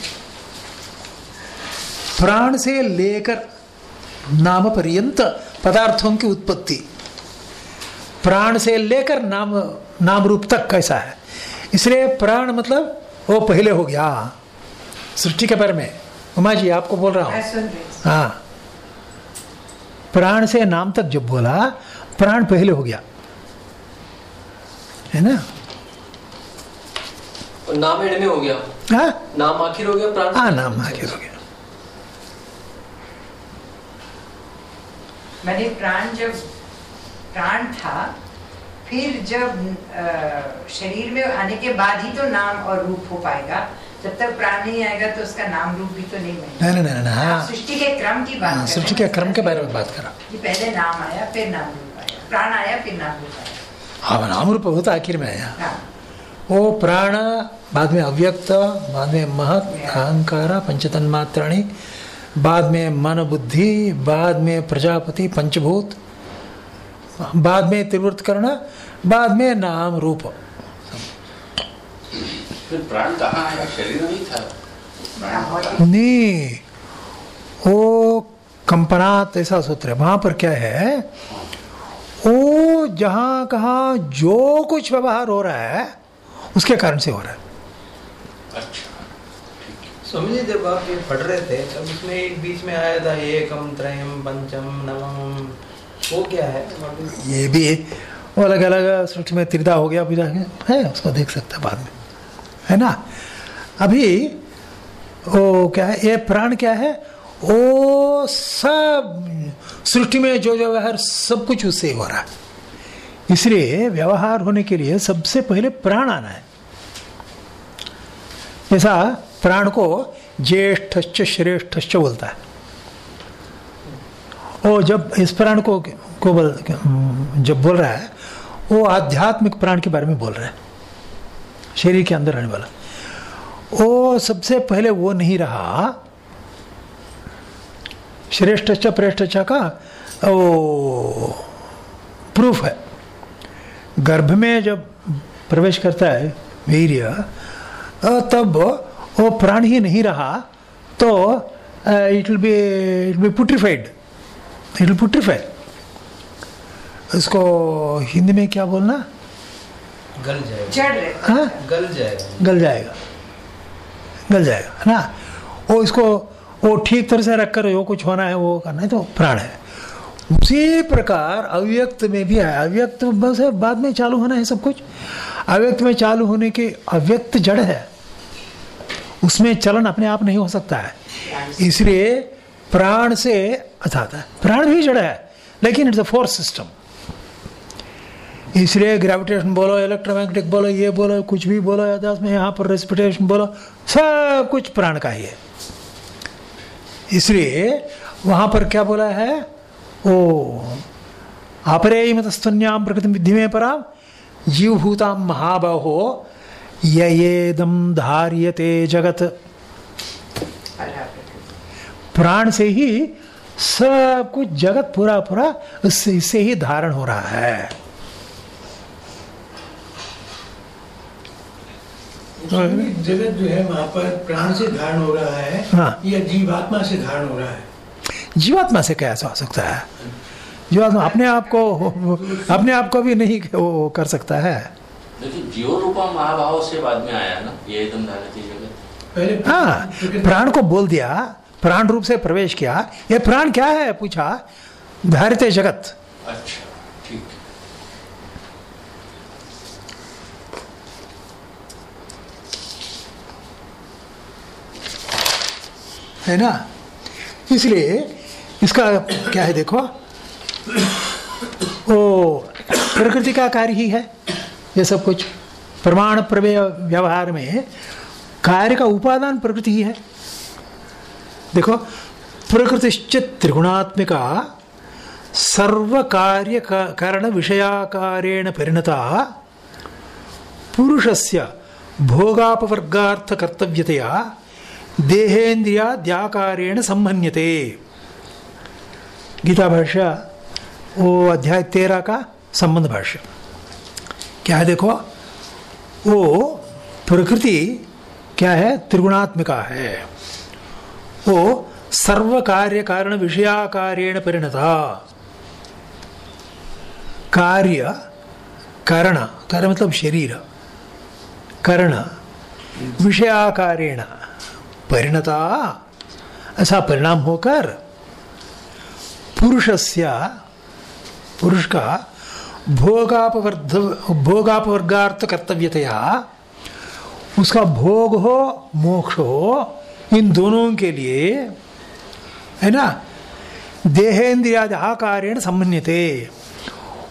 प्राण से लेकर नाम पर्यंत पदार्थों की उत्पत्ति। प्राण से लेकर नाम नाम रूप तक कैसा है? इसलिए प्राण मतलब वो पहले हो गया। सृष्टि के बारे में। उमा जी आपको बोल रहा हूँ। हाँ। प्राण से नाम तक जब बोला प्राण पहले हो गया। है ना? नाम एंड में हो गया। हाँ? नाम आखिर हो गया प्राण हाँ नाम आखिर हो गया। मैंने प्राण जब प्राण था। फिर जब शरीर में आने के बाद ही तो नाम और रूप हो पाएगा। जब तक प्राण नहीं आएगा तो उसका नाम रूप भी तो नहीं बनेगा। नहीं नहीं नहीं हाँ। सृष्टि के क्रम की बात सृष्टि के क्रम के बारे में बात करा। कि पहले नाम आया फिर नाम रूप आया। प्राण आया फिर नाम रूप आया। हाँ नाम रूप होता आखिर में आया। वो प्राण बाद में अव्यक्त बाद में महत अहंकार पंचतन मात्राणी बाद में मन बुद्धि बाद में प्रजापति पंचभूत। बाद में त्रिवृत करना बाद में नाम रूप। फिर प्राण कहाँ आया? शरीर नहीं था। नहीं वो कंपनात ऐसा सूत्र है। वहाँ पर क्या है? वो जहाँ कहा जो कुछ व्यवहार हो रहा है उसके कारण से हो रहा है। अच्छा जब आप ये पढ़ रहे थे तब उसमें एक बीच में आया था एकम त्रयम पंचम नवम वो क्या है। ये भी वो अलग अलग सृष्टि में त्रिदा हो गया विदा है, उसको देख सकते हैं बाद में। है ना? अभी वो क्या है, ये प्राण क्या है? वो सब सृष्टि में जो जो व्यवहार, सब कुछ उससे हो रहा है। इसलिए व्यवहार होने के लिए सबसे पहले प्राण आना है। ऐसा प्राण को ज्येष्ठ श्रेष्ठ बोलता है। वो जब इस प्राण को को बोल, जब बोल रहा है, वो आध्यात्मिक प्राण के बारे में बोल रहा है। शरीर के अंदर रहने वाला। वो सबसे पहले वो नहीं रहा। श्रेष्ठ प्रेष्ठ का, वो प्रूफ है। गर्भ में जब प्रवेश करता है वीर्य, तब वो प्राण ही नहीं रहा तो it will be it be putrefied it will putrefied इसको हिंदी में क्या बोलना? गल जाएगा। हाँ? गल जाएगा। गल जाएगा। गल जाएगा है ना? वो इसको वो ठीक तरह से रखकर जो कुछ होना है वो करना है तो प्राण है। उसी प्रकार अव्यक्त में भी है। अव्यक्त बस है बाद में चालू होना है सब कुछ। अव्यक्त में चालू होने के अव्यक्त जड़ है। उसमें चलन अपने आप नहीं हो सकता है। इसलिए प्राण से अर्थात प्राण भी जड़ है, लेकिन इट्स अ फोर्स सिस्टम इसलिए ग्रेविटेशन बोलो इलेक्ट्रोमैग्नेटिक बोलो, ये बोलो, कुछ भी बोलो या में यहाँ पर रेस्पिटेशन बोलो, सब कुछ प्राण का ही है। इसलिए वहाँ पर क्या बोला है? ओ अपरे मतस्तन्याम प्रकृति विधि में परा, जीवभूता महाबाहो येदम धार्यते जगत। प्राण से ही सब कुछ जगत पूरा पूरा इससे इससे ही धारण हो रहा है। जगत जो है वहाँ पर प्राण से धारण हो रहा है हाँ। या जीवात्मा से धारण हो रहा है? जीवात्मा से कैसा हो सकता है? जीवात्मा अपने आप को अपने आप को भी नहीं वो कर सकता है। लेकिन जीव रूपा महाभाव से बाद में आया ना ये एकदम धारती जगत। पहले हाँ प्राण को बोल दिया प्राण रूप से प्रवेश किया। ये प्राण क्या है? पूछा धारित जगत। अच्छा ठीक। है ना? इसलिए इसका क्या है देखो? ओ प्रकृति का कार्य ही है ये सब कुछ। प्रमाण प्रमेय व्यवहार में कार्य का उपादान प्रकृति ही है। देखो प्रकृतिश्चित त्रिगुणात्मिका सर्व कार्य कारण विषयाकारेण परिणता पुरुषस्य भोगापवर्गार्थ कर्तव्यतया देहेन्द्रियाद्याकारेण संमन्यते गीता भाष्य वो अध्याय तेरह का संबंध भाष्य। क्या है देखो वो प्रकृति क्या है? त्रिगुणात्मिका है। वो सर्व कार्य कारण विषयाकारेण परिणता। कार्य, करण, कार्य मतलब शरीर। कर्ण, विषयाकारेण परिणता। ऐसा परिणाम होकर पुरुषस्य, पुरुष का भोगापवर्ध, भोगापवर्गार्थ कर्तव्यतया, उसका भोग हो, मोक्ष हो इन दोनों के लिए, है ना? देहेन्द्रियाद आकारेण संबन्यते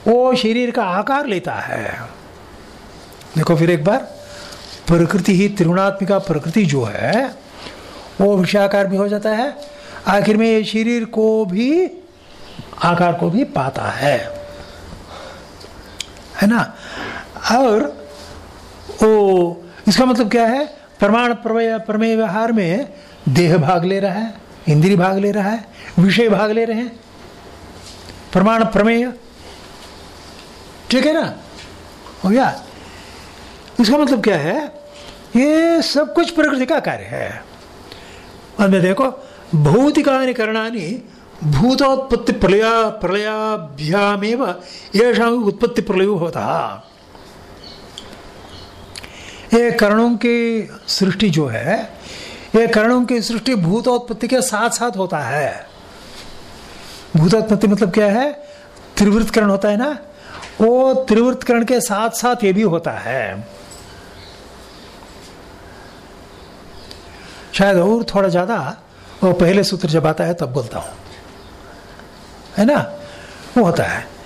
वो शरीर का आकार लेता है। देखो फिर एक बार, प्रकृति ही त्रिगुणात्मिका प्रकृति जो है, वो विषयाकार भी हो जाता है। आखिर में ये शरीर को भी, आकार को भी पाता है। है ना? और वो, इसका मतलब क्या है? प्रमाण प्रमेय व्यवहार में देह भाग ले रहा है, इंद्री भाग ले रहा है, विषय भाग ले रहे हैं। प्रमाण प्रमेय। ठीक है ना? हो गया? इसका मतलब क्या है? ये सब कुछ प्रकृति का कार्य है। और में देखो, भौतिकानि करणानि भूतोत्पत्ति प्रलया प्रलयाभ्यामेव उत्पत्ति प्रलयो होता। ये करणों की सृष्टि जो है, ये करणों की सृष्टि भूतोत्पत्ति के साथ साथ होता है। भूतोत्पत्ति मतलब क्या है? त्रिवृतकरण होता है ना? वो त्रिवृतकरण के साथ साथ ये भी होता है। शायद और थोड़ा ज़्यादा, वो पहले सूत्र जब आता है तब बोलता हूँ। है ना? वो होता है।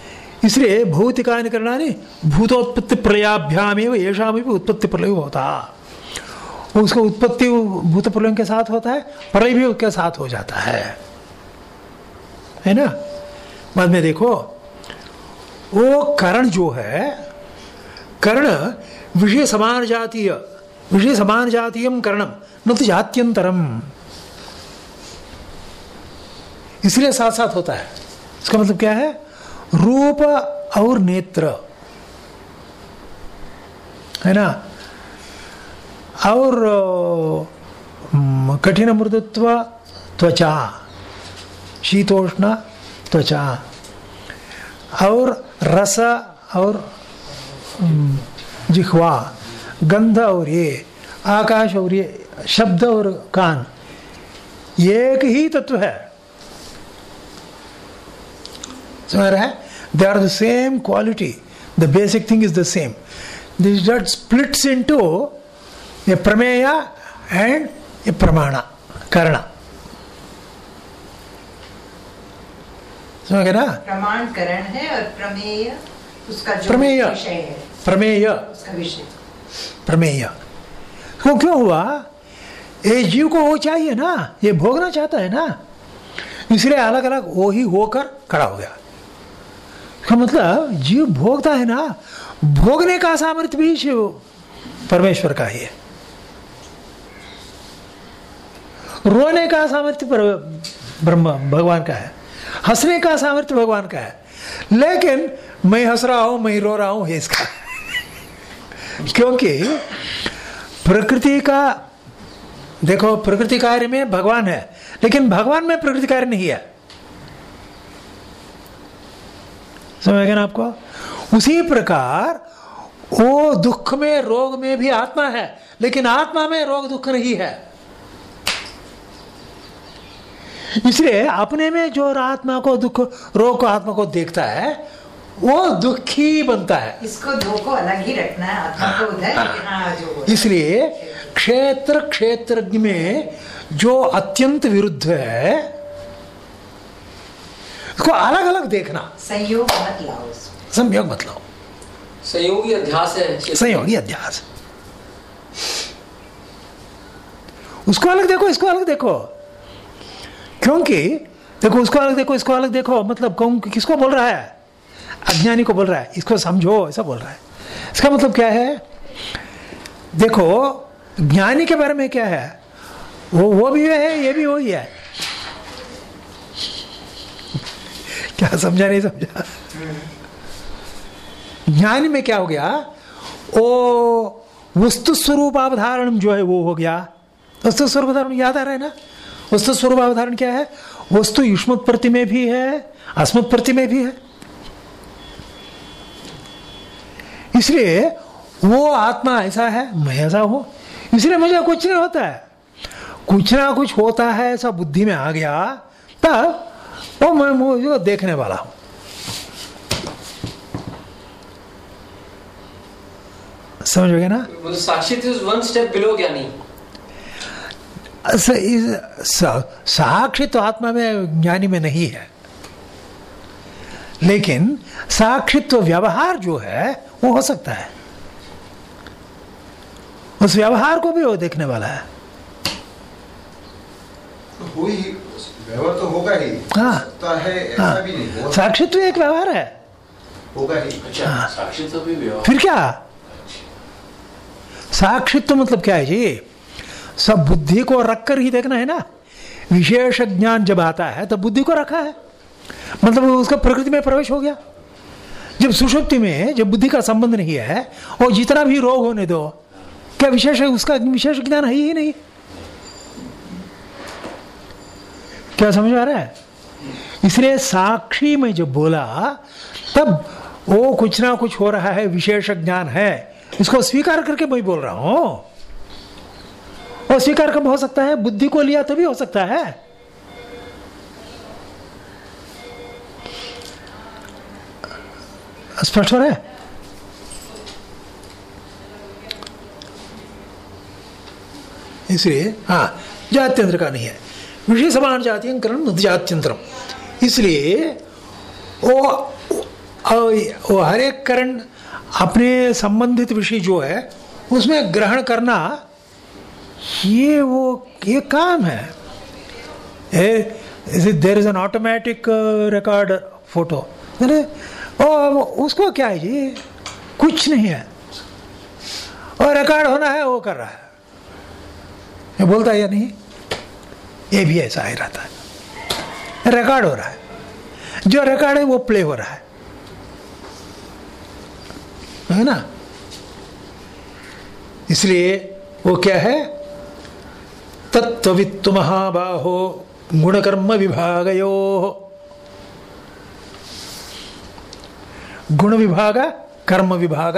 इसलिए भौतिकानि करणानि भूतोत्पत्ति प्रलयाभ्याम एवं भी उत्पत्ति प्रलय होता उसका उत्पत्ति भूत प्रलय के साथ होता है प्रलय भी उसके साथ हो जाता है। है ना? बाद में देखो, वो करण जो है, कर्ण विषय समान जातीय, विषय समान जातीय कर्णम न तो जात्यंतरम इसलिए साथ साथ होता है। इसका मतलब क्या है? रूप और नेत्र। है ना? और कठिन मृदुत्व, त्वचा। शीतोष्ण, त्वचा। और रस और जिह्वा, गंध और ये, आकाश और ये, शब्द और कान। एक ही तत्व है। समझ रहा है they are the same quality the basic thing is the same this that splits into a प्रमेय एंड ए प्रमाण कर्ण समझ गए ना? प्रमाण करण है और प्रमेय उसका जो प्रमेय। विषय है। प्रमेय। उसका विषय। प्रमेय। क्यों क्यों हुआ? ये जीव को वो चाहिए ना? ये भोगना चाहता है ना? इसलिए अलग अलग वो ही होकर खड़ा हो गया। इसका मतलब जीव भोगता है ना, भोगने का सामर्थ्य भी शिव परमेश्वर का ही है। रोने का सामर्थ्य ब्रह्म भगवान का है। हंसने का सामर्थ्य भगवान का है। लेकिन, मैं हंस रहा हूँ, मैं रो रहा हूँ, ये इसका क्योंकि प्रकृति का, देखो, प्रकृति कार्य में भगवान है, लेकिन भगवान में प्रकृति कार्य नहीं है। समझ गए ना आपको? उसी प्रकार वो दुख में रोग में भी आत्मा है लेकिन आत्मा में रोग दुख नहीं है। इसलिए अपने में जो आत्मा को दुख रोग को आत्मा को देखता है वो दुखी बनता है। इसको दो को अलग ही रखना है आत्मा को उधर जो इसलिए क्षेत्र क्षेत्रज्ञ में जो अत्यंत विरुद्ध है उसको अलग अलग देखना। संयोग मत लाओ संयोग मतलब संयोगी अध्यास है संयोगी अध्यास। उसको अलग देखो इसको अलग देखो। क्योंकि देखो उसको अलग देखो इसको अलग देखो मतलब कौन किसको बोल रहा है? अज्ञानी को बोल रहा है। इसको समझो ऐसा बोल रहा है। इसका मतलब क्या है? देखो ज्ञानी के बारे में क्या है? वो वो भी है ये भी वही है। क्या समझा नहीं समझा? ज्ञान में क्या हो गया? वो वस्तु स्वरूप अवधारण जो है वो हो गया। वस्तु स्वरूप अवधारण याद आ रहा है ना? वस्तु स्वरूप अवधारण क्या है? वस्तु प्रति में भी है अस्मत् प्रति में भी है। इसलिए वो आत्मा ऐसा है, मैं ऐसा हूँ। इसलिए मुझे कुछ नहीं होता है। कुछ ना कुछ होता है, ऐसा बुद्धि में आ गया, तब वो मैं मुझे देखने वाला हूँ। समझ गए ना? मतलब साक्षी वन स्टेप बिलो ज्ञानी। स- साक्षी तो आत्मा में ज्ञानी में नहीं है। लेकिन साक्षित्व व्यवहार जो है वो हो सकता है। उस व्यवहार को भी वो देखने वाला है। हो ही व्यवहार तो होगा ही। हाँ। है ऐसा हाँ। भी नहीं साक्षित्व एक व्यवहार है। होगा ही। अच्छा साक्षी तो भी व्यवहार फिर क्या? साक्षित्व मतलब क्या है जी? सब बुद्धि को रखकर ही देखना है ना। विशेष ज्ञान जब आता है तो बुद्धि को रखा है। मतलब उसका प्रकृति में प्रवेश हो गया। जब सुषुप्ति में जब बुद्धि का संबंध नहीं है और जितना भी रोग होने दो क्या विशेष है उसका? विशेष ज्ञान है ही नहीं। क्या समझ आ रहा है? इसलिए साक्षी में जब बोला, तब वो कुछ ना कुछ हो रहा है, विशेष ज्ञान है। इसको स्वीकार करके मैं बोल रहा हूँ। और स्वीकार कब हो सकता है, बुद्धि को लिया तभी हो सकता है। स्पष्ट हो रहा है? इसलिए हाँ जात्यंत्र का नहीं है। विषय समान जातीयकरण जात्यंतरम इसलिए वो वो हर एक करण अपने संबंधित विषय जो है, उसमें ग्रहण करना, ये वो, ये काम है। There is an automatic record photo उसको क्या है जी? कुछ नहीं है। और रिकॉर्ड होना है, वो कर रहा है। ये बोलता है या नहीं? ये भी ऐसा ही रहता है। रिकॉर्ड हो रहा है। जो रिकॉर्ड है, वो प्ले हो रहा है। है ना? इसलिए वो क्या है? तत्वित्व महाबाहो गुणकर्म विभाग यो गुण विभाग, कर्म विभाग।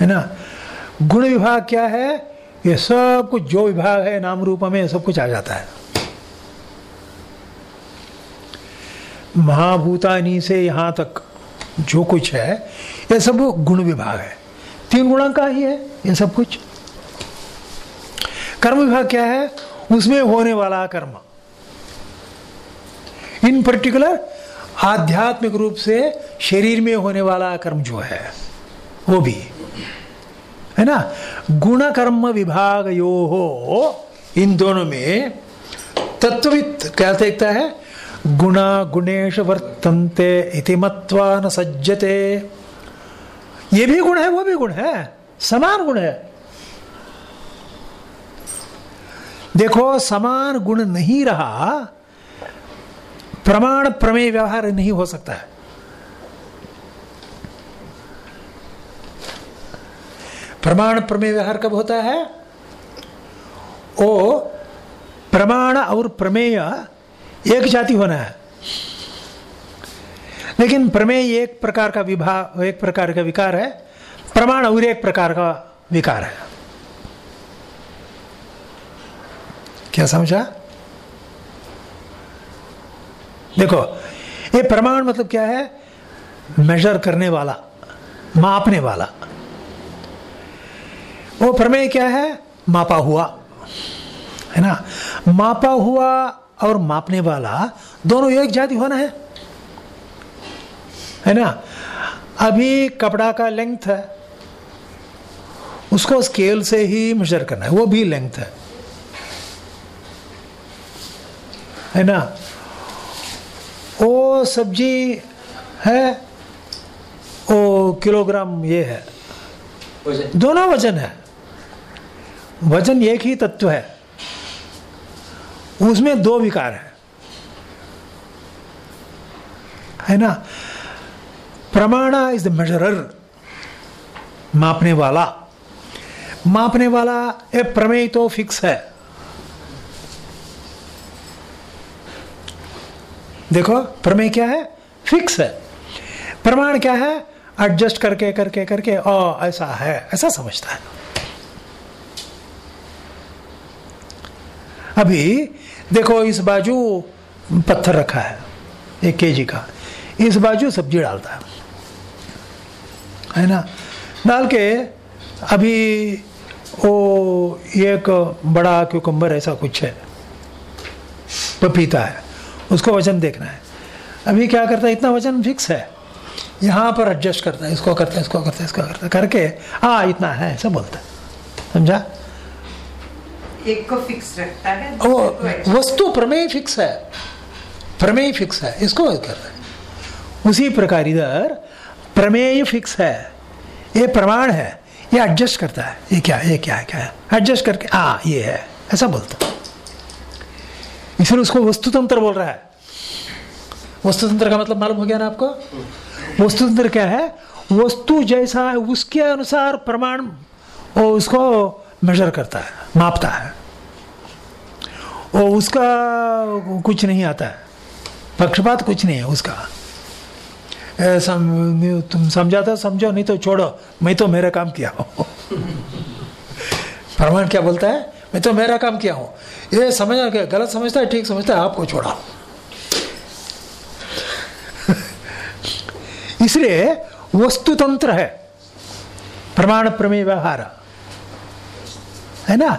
है ना? गुण विभाग क्या है? ये सब कुछ जो विभाग है, नाम रूप में सब कुछ आ जाता है। महाभूतानी से यहाँ तक जो कुछ है, ये सब गुण विभाग है। तीन गुणा का ही है ये सब कुछ। कर्म विभाग क्या है? उसमें होने वाला कर्म। इन पर्टिकुलर आध्यात्मिक रूप से शरीर में होने वाला कर्म जो है, वो भी। है ना? गुण कर्म विभाग यो हो इन दोनों में तत्वित क्या देखता है? गुणा गुणेश वर्तन्ते इति मत्वा न सज्जते। ये भी गुण है, वो भी गुण है। समान गुण है। देखो, समान गुण नहीं रहा, प्रमाण प्रमेय व्यवहार नहीं हो सकता है। प्रमाण प्रमेय व्यवहार कब होता है? ओ, प्रमाण और प्रमेय एक जाति होना है। लेकिन प्रमेय एक प्रकार का विभाग एक प्रकार का विकार है, प्रमाण और एक प्रकार का विकार है। क्या समझा? देखो, ये प्रमाण मतलब क्या है? मेजर करने वाला, मापने वाला। वो प्रमेय क्या है? मापा हुआ। है ना? मापा हुआ और मापने वाला दोनों एक जाति होना है। है ना? अभी कपड़ा का लेंथ है। उसको स्केल से ही मेजर करना है। वो भी लेंथ है। है ना? वो सब्ज़ी है वो किलोग्राम ये है। दोनों वज़न है। वज़न एक ही तत्व है। उसमें दो विकार है। है ना? प्रमाणा इज़ द मेजरर मापने वाला। मापने वाला ये प्रमेय तो फिक्स है। देखो, प्रमेय क्या है? फिक्स है। प्रमाण क्या है? एडजस्ट करके करके करके ओ ऐसा है, ऐसा समझता है। अभी देखो, इस बाजू पत्थर रखा है, एक केजी का। इस बाजू सब्ज़ी डालता है है ना? डाल के अभी वो एक बड़ा क्यूकम्बर ऐसा कुछ है, पपीता है, उसको वज़न देखना है। अभी क्या करता है, इतना वज़न फिक्स है। यहाँ पर एडजस्ट करता है, इसको करता है, इसको करता है, इसको करता है, करके हाँ इतना है, ऐसा बोलता है। समझा? एक को फिक्स रखता है वो वस्तु प्रमेय फिक्स है। प्रमेय फिक्स है इसको कर रहे हैं। उसी प्रकार इधर प्रमेय फिक्स है। ये प्रमाण है ये एडजस्ट करता है। ये क्या ये क्या है क्या है? एडजस्ट करके हाँ ये है। ऐसा बोलता है। इसलिए उसको वस्तुतंत्र बोल रहा है। वस्तुतंत्र का मतलब मालूम हो गया ना आपको? वस्तुतंत्र क्या है? वस्तु जैसा है उसके अनुसार प्रमाण उसको मेजर करता है। मापता है। वो उसका कुछ नहीं आता है। पक्षपात कुछ नहीं है उसका। सम, तुम समझा था समझो नहीं तो छोड़ो। मैं तो मेरा काम किया हूँ। प्रमाण क्या बोलता है? मैं तो मेरा काम किया हूँ। ये समझा क्या? गलत समझता है ठीक समझता है आपको छोड़ा। इसलिए वस्तुतंत्र है। प्रमाण प्रमेय व्यवहार। है ना?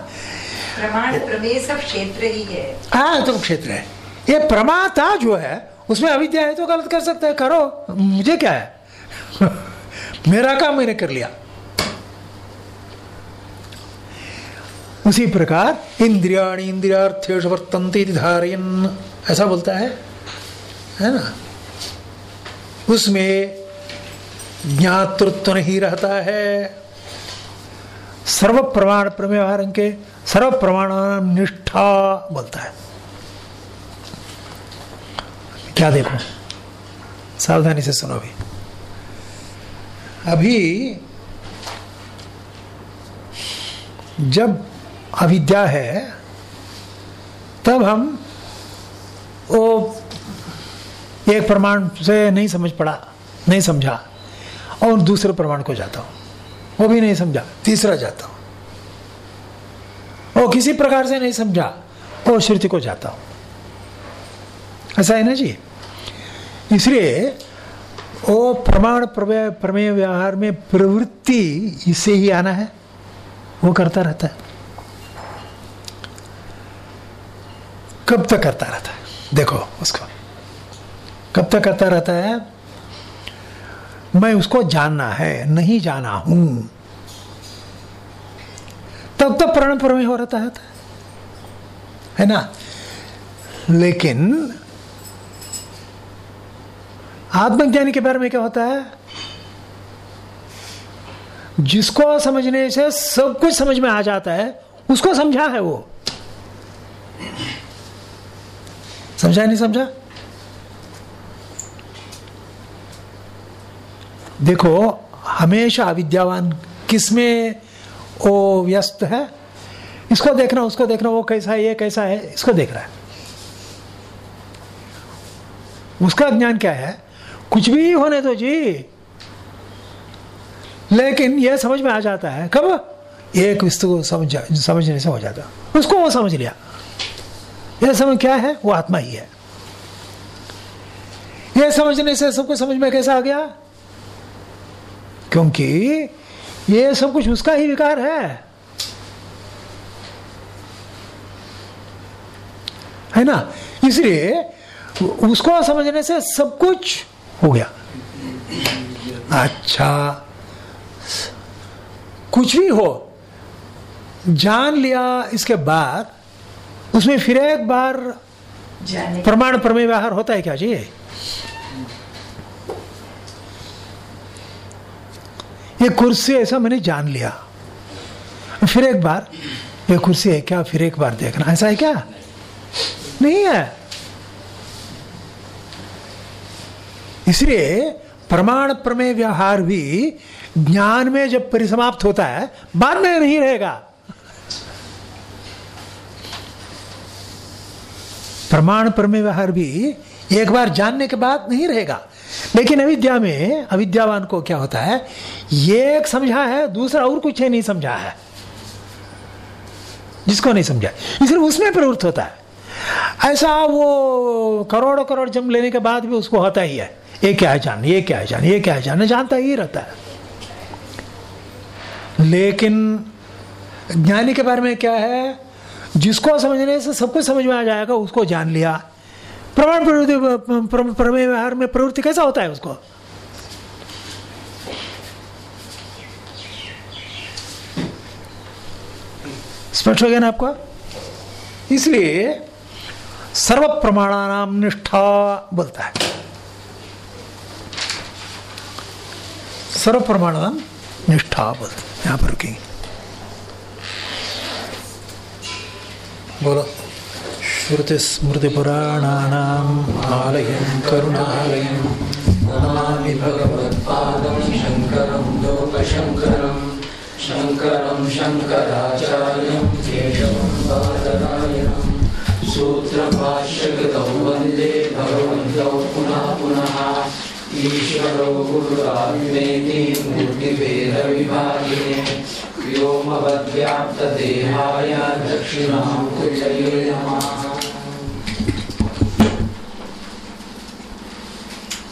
प्रमाण प्रमेय सब क्षेत्र ही है। हाँ तो क्षेत्र है। ये प्रमाता जो है उसमें अविद्या है तो गलत कर सकते हैं। करो मुझे क्या है? मेरा काम मैंने कर लिया। उसी प्रकार इंद्रियाणी इंद्रियार्थेश वर्तन्ते धारयन ऐसा बोलता है। है ना? उसमें ज्ञातृत्व नहीं रहता है। सर्व प्रमाण प्रमेय के सर्व प्रमाण निष्ठा बोलता है। क्या देखो? सावधानी से सुनो अभी। अभी जब अविद्या है, तब हम वो एक प्रमाण से नहीं समझ पड़ा, नहीं समझा, और दूसरे प्रमाण को जाता हूँ। वो भी नहीं समझा। तीसरा जाता हूँ। वो किसी प्रकार से नहीं समझा, वो श्रुति को जाता हो। ऐसा है ना जी? इसलिए वो प्रमाण प्रमेय प्रमेय व्यवहार में प्रवृत्ति इससे ही आना है। वो करता रहता है। कब तक करता रहता है? देखो उसको। कब तक करता रहता है? मैं उसको जानना है, नहीं जाना हूँ। तब तक प्रण प्रमेय हो रहता है है ना? लेकिन आत्मज्ञानी के बारे में क्या होता है? जिसको समझने से सब कुछ समझ में आ जाता है, उसको समझा है वो। समझा नहीं समझा? देखो, हमेशा अविद्यावान किसमें वो व्यस्त है? इसको देखना, उसको देखना, वो कैसा है, ये कैसा है, इसको देख रहा है। उसका ज्ञान क्या है? कुछ भी होने दो जी। लेकिन यह समझ में आ जाता है, कब? एक वस्तु को समझ, समझने से हो जाता। उसको वो समझ लिया। यह समझ क्या है? वो आत्मा ही है। यह समझने से सबको समझ में कैसा आ गया? क्योंकि ये सब कुछ उसका ही विकार है। है ना? इसलिए उसको समझने से सब कुछ हो गया। अच्छा। कुछ भी हो जान लिया इसके बाद उसमें फिर एक बार प्रमाण प्रमेय व्यवहार होता है क्या? जी। ये कुर्सी ऐसा मैंने जान लिया। फिर एक बार, ये कुर्सी है क्या? फिर एक बार देखना। ऐसा है क्या? नहीं है। इसलिए प्रमाण प्रमेय व्यवहार भी ज्ञान में जब परिसमाप्त होता है, बाद में नहीं रहेगा। प्रमाण प्रमेय व्यवहार भी एक बार जानने के बाद नहीं रहेगा। लेकिन अविद्या में, अविद्यावान को क्या होता है? ये एक समझा है, दूसरा और कुछ नहीं समझा है। जिसको नहीं समझा इसलिए उसमें प्रवृत्त होता है। ऐसा वो करोड़ों करोड़ जन्म लेने के बाद भी उसको होता ही है। ये क्या है जान ये क्या है जान ये क्या है जान जानता ही रहता है। लेकिन ज्ञानी के बारे में क्या है? जिसको समझने से सब कुछ समझ में आ जाएगा, उसको जान लिया। प्रमाण प्रवृत्ति प्र- प्रमेय व्यवहार में प्रवृत्ति कैसा होता है उसको? स्पष्ट हो गया ना आपको? इसलिए सर्व प्रमाणानाम निष्ठा बोलता है। सर्व प्रमाणानाम निष्ठा बोलता यहाँ पर रुकेंगे। बोलो। श्रुतिस्मृतिपुराणानाम् आलयं करुणालयं नमामि भगवत्पादं शङ्करं, लोकशङ्करं, शङ्करं शङ्कराचार्यं केशवं सूत्रभाष्यकृतौ वंदे भगवन्तौ पुनः पुनः, ईश्वरो गुरुरात्मेति मूर्तिभेदविभागिने व्योमवद्व्याप्तदेहाय दक्षिणां कुचये नमः।